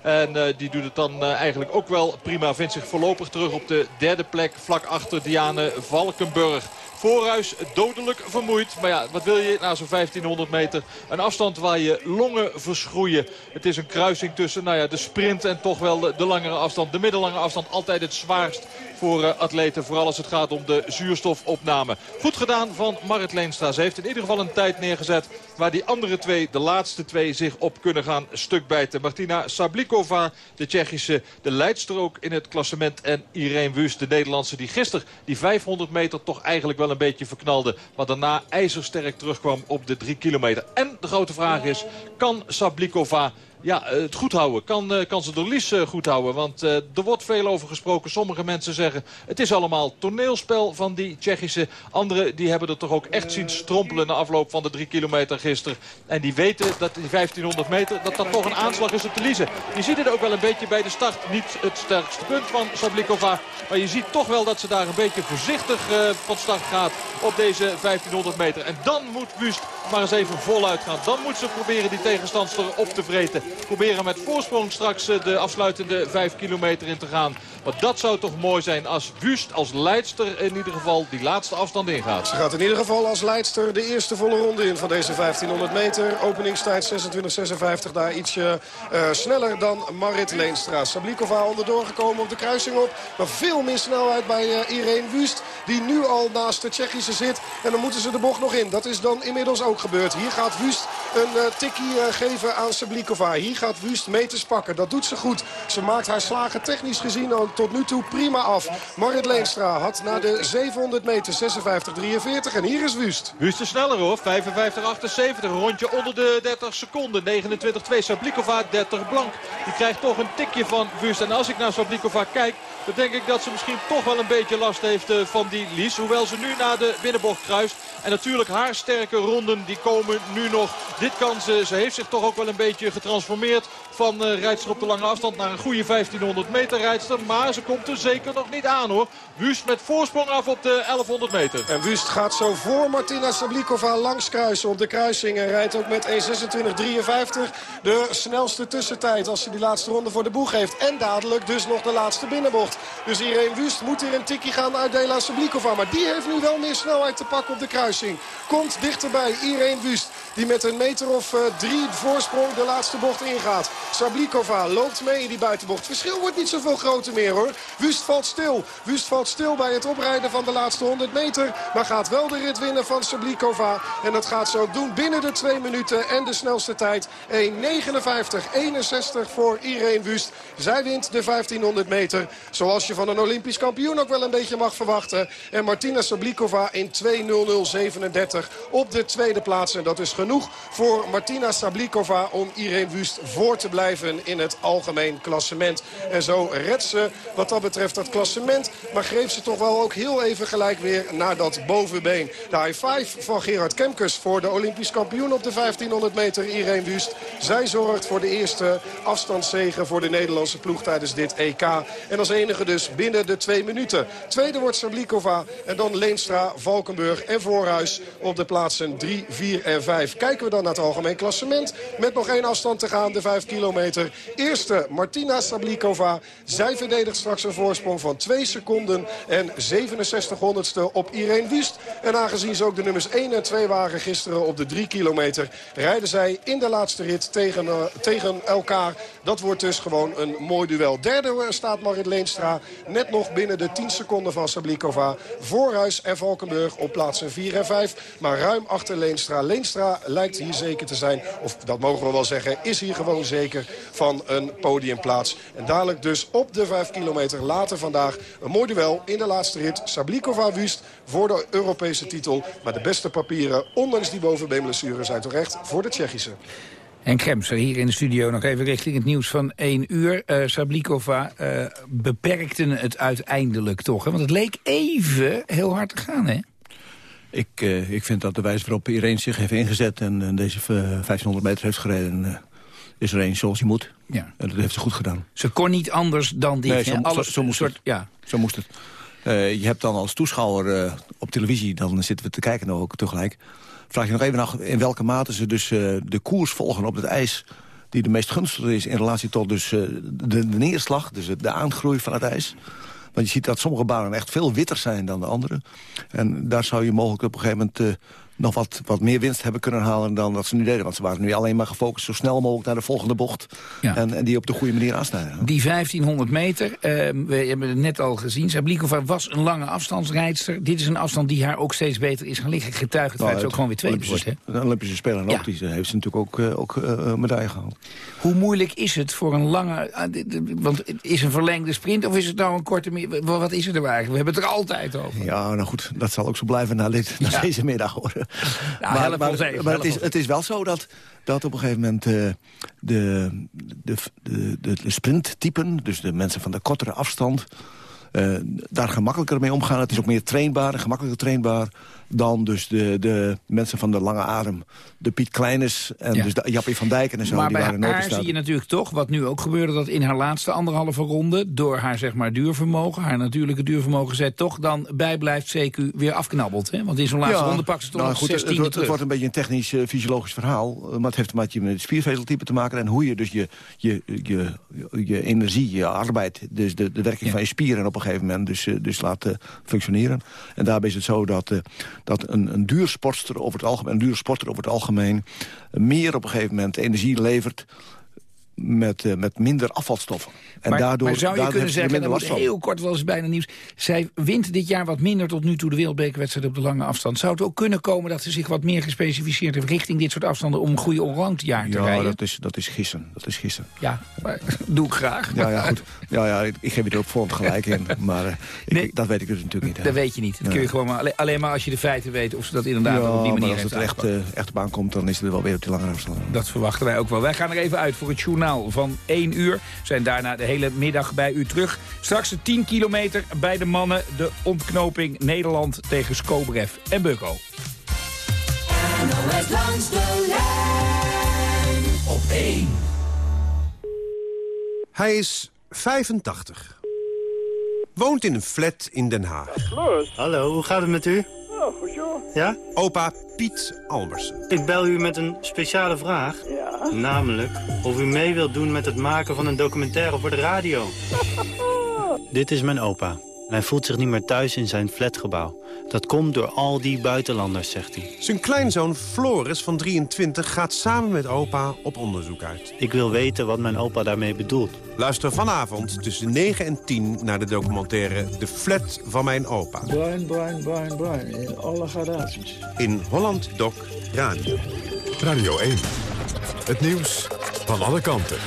En uh, die doet het dan uh, eigenlijk ook wel prima. Vindt zich voorlopig terug op de derde plek. Vlak achter Diane Valkenburg. Voorhuis dodelijk vermoeid. Maar ja, wat wil je na zo'n 1500 meter? Een afstand waar je longen verschroeien. Het is een kruising tussen nou ja, de sprint en toch wel de, langere afstand. De middellange afstand altijd het zwaarst voor uh, atleten. Vooral als het gaat om de zuurstofopname. Goed gedaan van Marit Leenstra. Ze heeft in ieder geval een tijd neergezet waar die andere twee, de laatste twee, zich op kunnen gaan stukbijten. Martina Sablikova, de Tsjechische, de leidster ook in het klassement. En Irene Wust, de Nederlandse, die gisteren die 500 meter toch eigenlijk wel een beetje verknalde. Maar daarna ijzersterk terugkwam op de 3 kilometer. En de grote vraag is, kan Sablikova ja, eh, het goed houden. Kan, uh, kan ze de Lies uh, goed houden? Want er wordt veel over gesproken. Sommige mensen zeggen het is allemaal toneelspel van die Tsjechische. Anderen die hebben er toch ook echt zien strompelen na afloop van de drie kilometer gisteren. En die weten dat die 1500 meter dat dat toch een aanslag is op de Lize. Je ziet het ook wel een beetje bij de start. Niet het sterkste punt van Sablikova. Maar je ziet toch wel dat ze daar een beetje voorzichtig van start gaat op deze 1500 meter. En dan moet Wust maar eens even voluit gaan. Dan moet ze proberen die tegenstandster op te vreten. Proberen met voorsprong straks eh, de afsluitende 5 kilometer in te gaan. Maar dat zou toch mooi zijn als Wust als leidster in ieder geval die laatste afstand ingaat. Ze gaat in ieder geval als leidster de eerste volle ronde in van deze 1500 meter. Openingstijd 26.56, daar ietsje uh, sneller dan Marit Leenstra. Sablikova onderdoor gekomen op de kruising op. Maar veel meer snelheid bij uh, Irene Wust. Die nu al naast de Tsjechische zit. En dan moeten ze de bocht nog in. Dat is dan inmiddels ook gebeurd. Hier gaat Wust een uh, tikkie geven aan Sablikova. Hier gaat Wust meters pakken. Dat doet ze goed. Ze maakt haar slagen technisch gezien tot nu toe prima af. Marit Leenstra had na de 700 meter 56-43. En hier is Wust. Wust is sneller hoor. 55-78. Rondje onder de 30 seconden. 29-2. Sablikova 30 blank. Die krijgt toch een tikje van Wust. En als ik naar Sablikova kijk... dan denk ik dat ze misschien toch wel een beetje last heeft uh, van die Lies. Hoewel ze nu naar de binnenbocht kruist. En natuurlijk haar sterke ronden die komen nu nog. Dit kan ze. Ze heeft zich toch ook wel een beetje getransformeerd van uh, rijdster op de lange afstand naar een goede 1500 meter rijdster. Maar ze komt er zeker nog niet aan hoor. Wust met voorsprong af op de 1100 meter. En Wust gaat zo voor Martina Sablikova langs kruisen op de kruising. En rijdt ook met 1.26.53 de snelste tussentijd als ze die laatste ronde voor de boeg heeft. En dadelijk dus nog de laatste binnenbocht. Dus Irene Wust moet hier een tikkie gaan uit Dela Sablikova. Maar die heeft nu wel meer snelheid te pakken op de kruising. Komt dichterbij Irene Wust. Die met een meter of uh, drie voorsprong de laatste bocht ingaat. Sablikova loopt mee in die buitenbocht. Verschil wordt niet zoveel groter meer hoor. Wust valt stil. Wust valt stil bij het oprijden van de laatste 100 meter. Maar gaat wel de rit winnen van Sablikova. En dat gaat ze ook doen binnen de twee minuten. En de snelste tijd 1.59-61 voor Irene Wust. Zij wint de 1500 meter. Zoals je van een Olympisch kampioen ook wel een beetje mag verwachten. En Martina Sablikova in 2.00.37 op de tweede plaats. En dat is genoeg voor Martina Sablikova om Irene Wust voor te blijven in het algemeen klassement. En zo redt ze wat dat betreft dat klassement. Maar greep ze toch wel ook heel even gelijk weer naar dat bovenbeen. De high five van Gerard Kemkes voor de Olympisch kampioen op de 1500 meter Irene Wust. Zij zorgt voor de eerste afstandszegen voor de Nederlandse ploeg tijdens dit EK. En als enige dus binnen de twee minuten. Tweede wordt Sablikova en dan Leenstra, Valkenburg en Voorhuis op de plaatsen 3, 4 en 5. Kijken we dan naar het algemeen klassement. Met nog één afstand te gaan, de 5 kilometer. Eerste Martina Sablikova. Zij verdedigt straks een voorsprong van 2 seconden en 67 honderdste op Irene Wust. En aangezien ze ook de nummers 1 en 2 waren gisteren op de 3 kilometer... rijden zij in de laatste rit tegen, uh, tegen elkaar. Dat wordt dus gewoon een mooi duel. Derde staat Marit Leenstra Leenstra. Net nog binnen de 10 seconden van Sablikova. Voorhuis en Valkenburg op plaatsen 4 en 5. Maar ruim achter Leenstra. Leenstra lijkt hier zeker te zijn. Of dat mogen we wel zeggen. Is hier gewoon zeker van een podiumplaats. En dadelijk dus op de 5 kilometer later vandaag. Een mooi duel in de laatste rit. Sablikova-Wust voor de Europese titel. Maar de beste papieren, ondanks die bovenbeenblessure, zijn toch echt voor de Tsjechische. En Kremser hier in de studio nog even richting het nieuws van 1 uur. Uh, Sablikova uh, beperkte het uiteindelijk toch. Hè? Want het leek even heel hard te gaan, hè? Ik, uh, ik vind dat de wijze waarop Irene zich heeft ingezet... en, en deze 1500 meter heeft gereden... is er een zoals hij moet. Ja. En dat heeft ze goed gedaan. Ze kon niet anders dan dit. Nee, zo, Alles, zo, zo moest soort, het. Ja. Zo moest het. Je hebt dan als toeschouwer op televisie, dan zitten we te kijken ook tegelijk... vraag je nog even af in welke mate ze dus uh, de koers volgen op het ijs... die de meest gunstige is in relatie tot dus, de, de, neerslag, dus de aangroei van het ijs. Want je ziet dat sommige banen echt veel witter zijn dan de andere. En daar zou je mogelijk op een gegeven moment nog wat, wat meer winst hebben kunnen halen dan dat ze nu deden. Want ze waren nu alleen maar gefocust zo snel mogelijk naar de volgende bocht. Ja. En, en, die op de goede manier aansnijden. Die 1500 meter, uh, we hebben het net al gezien. Sablikova was een lange afstandsrijdster. Dit is een afstand die haar ook steeds beter is gaan liggen. Getuigt het nou, feit ze ook gewoon weer tweede wordt. De Olympische Spelen en ja. die heeft ze natuurlijk ook, uh, ook uh, medaille gehaald. Hoe moeilijk is het voor een lange... want is een verlengde sprint of is het nou een korte... Wat is het er eigenlijk? We hebben het er altijd over. Ja, nou goed, dat zal ook zo blijven na, dit, na ja. deze middag hoor. Ja, maar, maar, even, maar het, is, het is wel zo dat, dat op een gegeven moment uh, de, de, de, de, de sprinttypen... dus de mensen van de kortere afstand... Uh, daar gemakkelijker mee omgaan. Het is ook meer trainbaar en gemakkelijker trainbaar dan dus de, de mensen van de lange adem. De Piet Kleines en ja. dus de Jappie van Dijken en zo. Maar die bij waren haar zie je natuurlijk toch, wat nu ook gebeurde... dat in haar laatste anderhalve ronde, door haar zeg maar duurvermogen... haar natuurlijke duurvermogen, zij toch dan bijblijft CQ weer afknabbelt. Hè? Want in zo'n laatste ja, ronde pakt ze toch nou, nog goed, 16 het, het, terug. het wordt een beetje een technisch, uh, fysiologisch verhaal. Uh, maar het heeft met het spiervezeltype te maken... en hoe je dus je, je, je, je energie, je arbeid... dus de, de werking ja. van je spieren op een gegeven moment dus, uh, dus laat functioneren. En daarbij is het zo dat, dat een, een duursporter over het algemeen, een duursporter over het algemeen meer op een gegeven moment energie levert met, uh, met minder afvalstoffen. En maar, daardoor, maar zou je kunnen zeggen, dat van. heel kort wel eens bijna nieuws... zij wint dit jaar wat minder tot nu toe de wereldbekerwedstrijd op de lange afstand. Zou het ook kunnen komen dat ze zich wat meer gespecificeerd heeft... richting dit soort afstanden om een goede allround jaar te ja, rijden? dat is, dat is gissen. Dat is gissen. Ja, maar, *laughs* doe ik graag. Ja, ja, goed. Ja, ja, ik, ik geef je er ook voor gelijk in. *laughs* Maar uh, Nee. ik, dat weet ik dus natuurlijk niet. hè. Dat weet je niet. Dat Ja. kun je gewoon maar, alleen, maar als je de feiten weet... of ze dat inderdaad ja, op die maar manier als het er echt, uh, echt op aankomt, dan is het er wel weer op die lange afstand. Dat verwachten wij ook wel. Wij gaan er even uit voor het journaal van 1 uur. Zijn daarna de hele middag bij u terug. Straks de 10 kilometer bij de mannen. De ontknoping Nederland tegen Skobrev en Bukko. NOS langs de lijn op 1. Hij is 85. Woont in een flat in Den Haag. Hallo, hoe gaat het met u? Ja, goed joh. Ja? Opa Piet Albersen. Ik bel u met een speciale vraag. Ja. *laughs* Namelijk of u mee wilt doen met het maken van een documentaire voor de radio. *laughs* Dit is mijn opa. En hij voelt zich niet meer thuis in zijn flatgebouw. Dat komt door al die buitenlanders, zegt hij. Zijn kleinzoon Floris van 23 gaat samen met opa op onderzoek uit. Ik wil weten wat mijn opa daarmee bedoelt. Luister vanavond tussen 9 en 10 naar de documentaire De Flat van mijn opa. Bruin, bruin, bruin, bruin. In alle gradaties. In Holland Doc Radio. Radio 1. Het nieuws van alle kanten.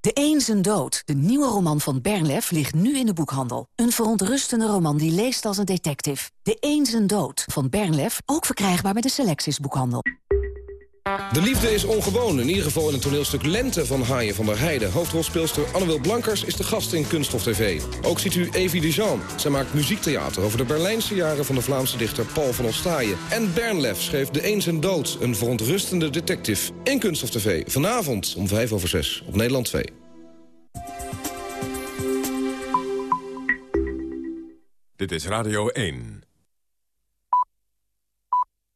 De Een dood, de nieuwe roman van Bernlef, ligt nu in de boekhandel. Een verontrustende roman die leest als een detective. De Een dood van Bernlef, ook verkrijgbaar bij de Selectis boekhandel. De liefde is ongewoon, in ieder geval in het toneelstuk Lente van Haaien van der Heijden. Hoofdrolspeelster Annewil Blankers is de gast in Kunststof TV. Ook ziet u Evie Dijon. Zij maakt muziektheater over de Berlijnse jaren van de Vlaamse dichter Paul van Ostaaien. En Bernlef schreef De Eens en Dood, een verontrustende detective. In Kunststof TV, vanavond om 5 over 6 op Nederland 2. Dit is Radio 1.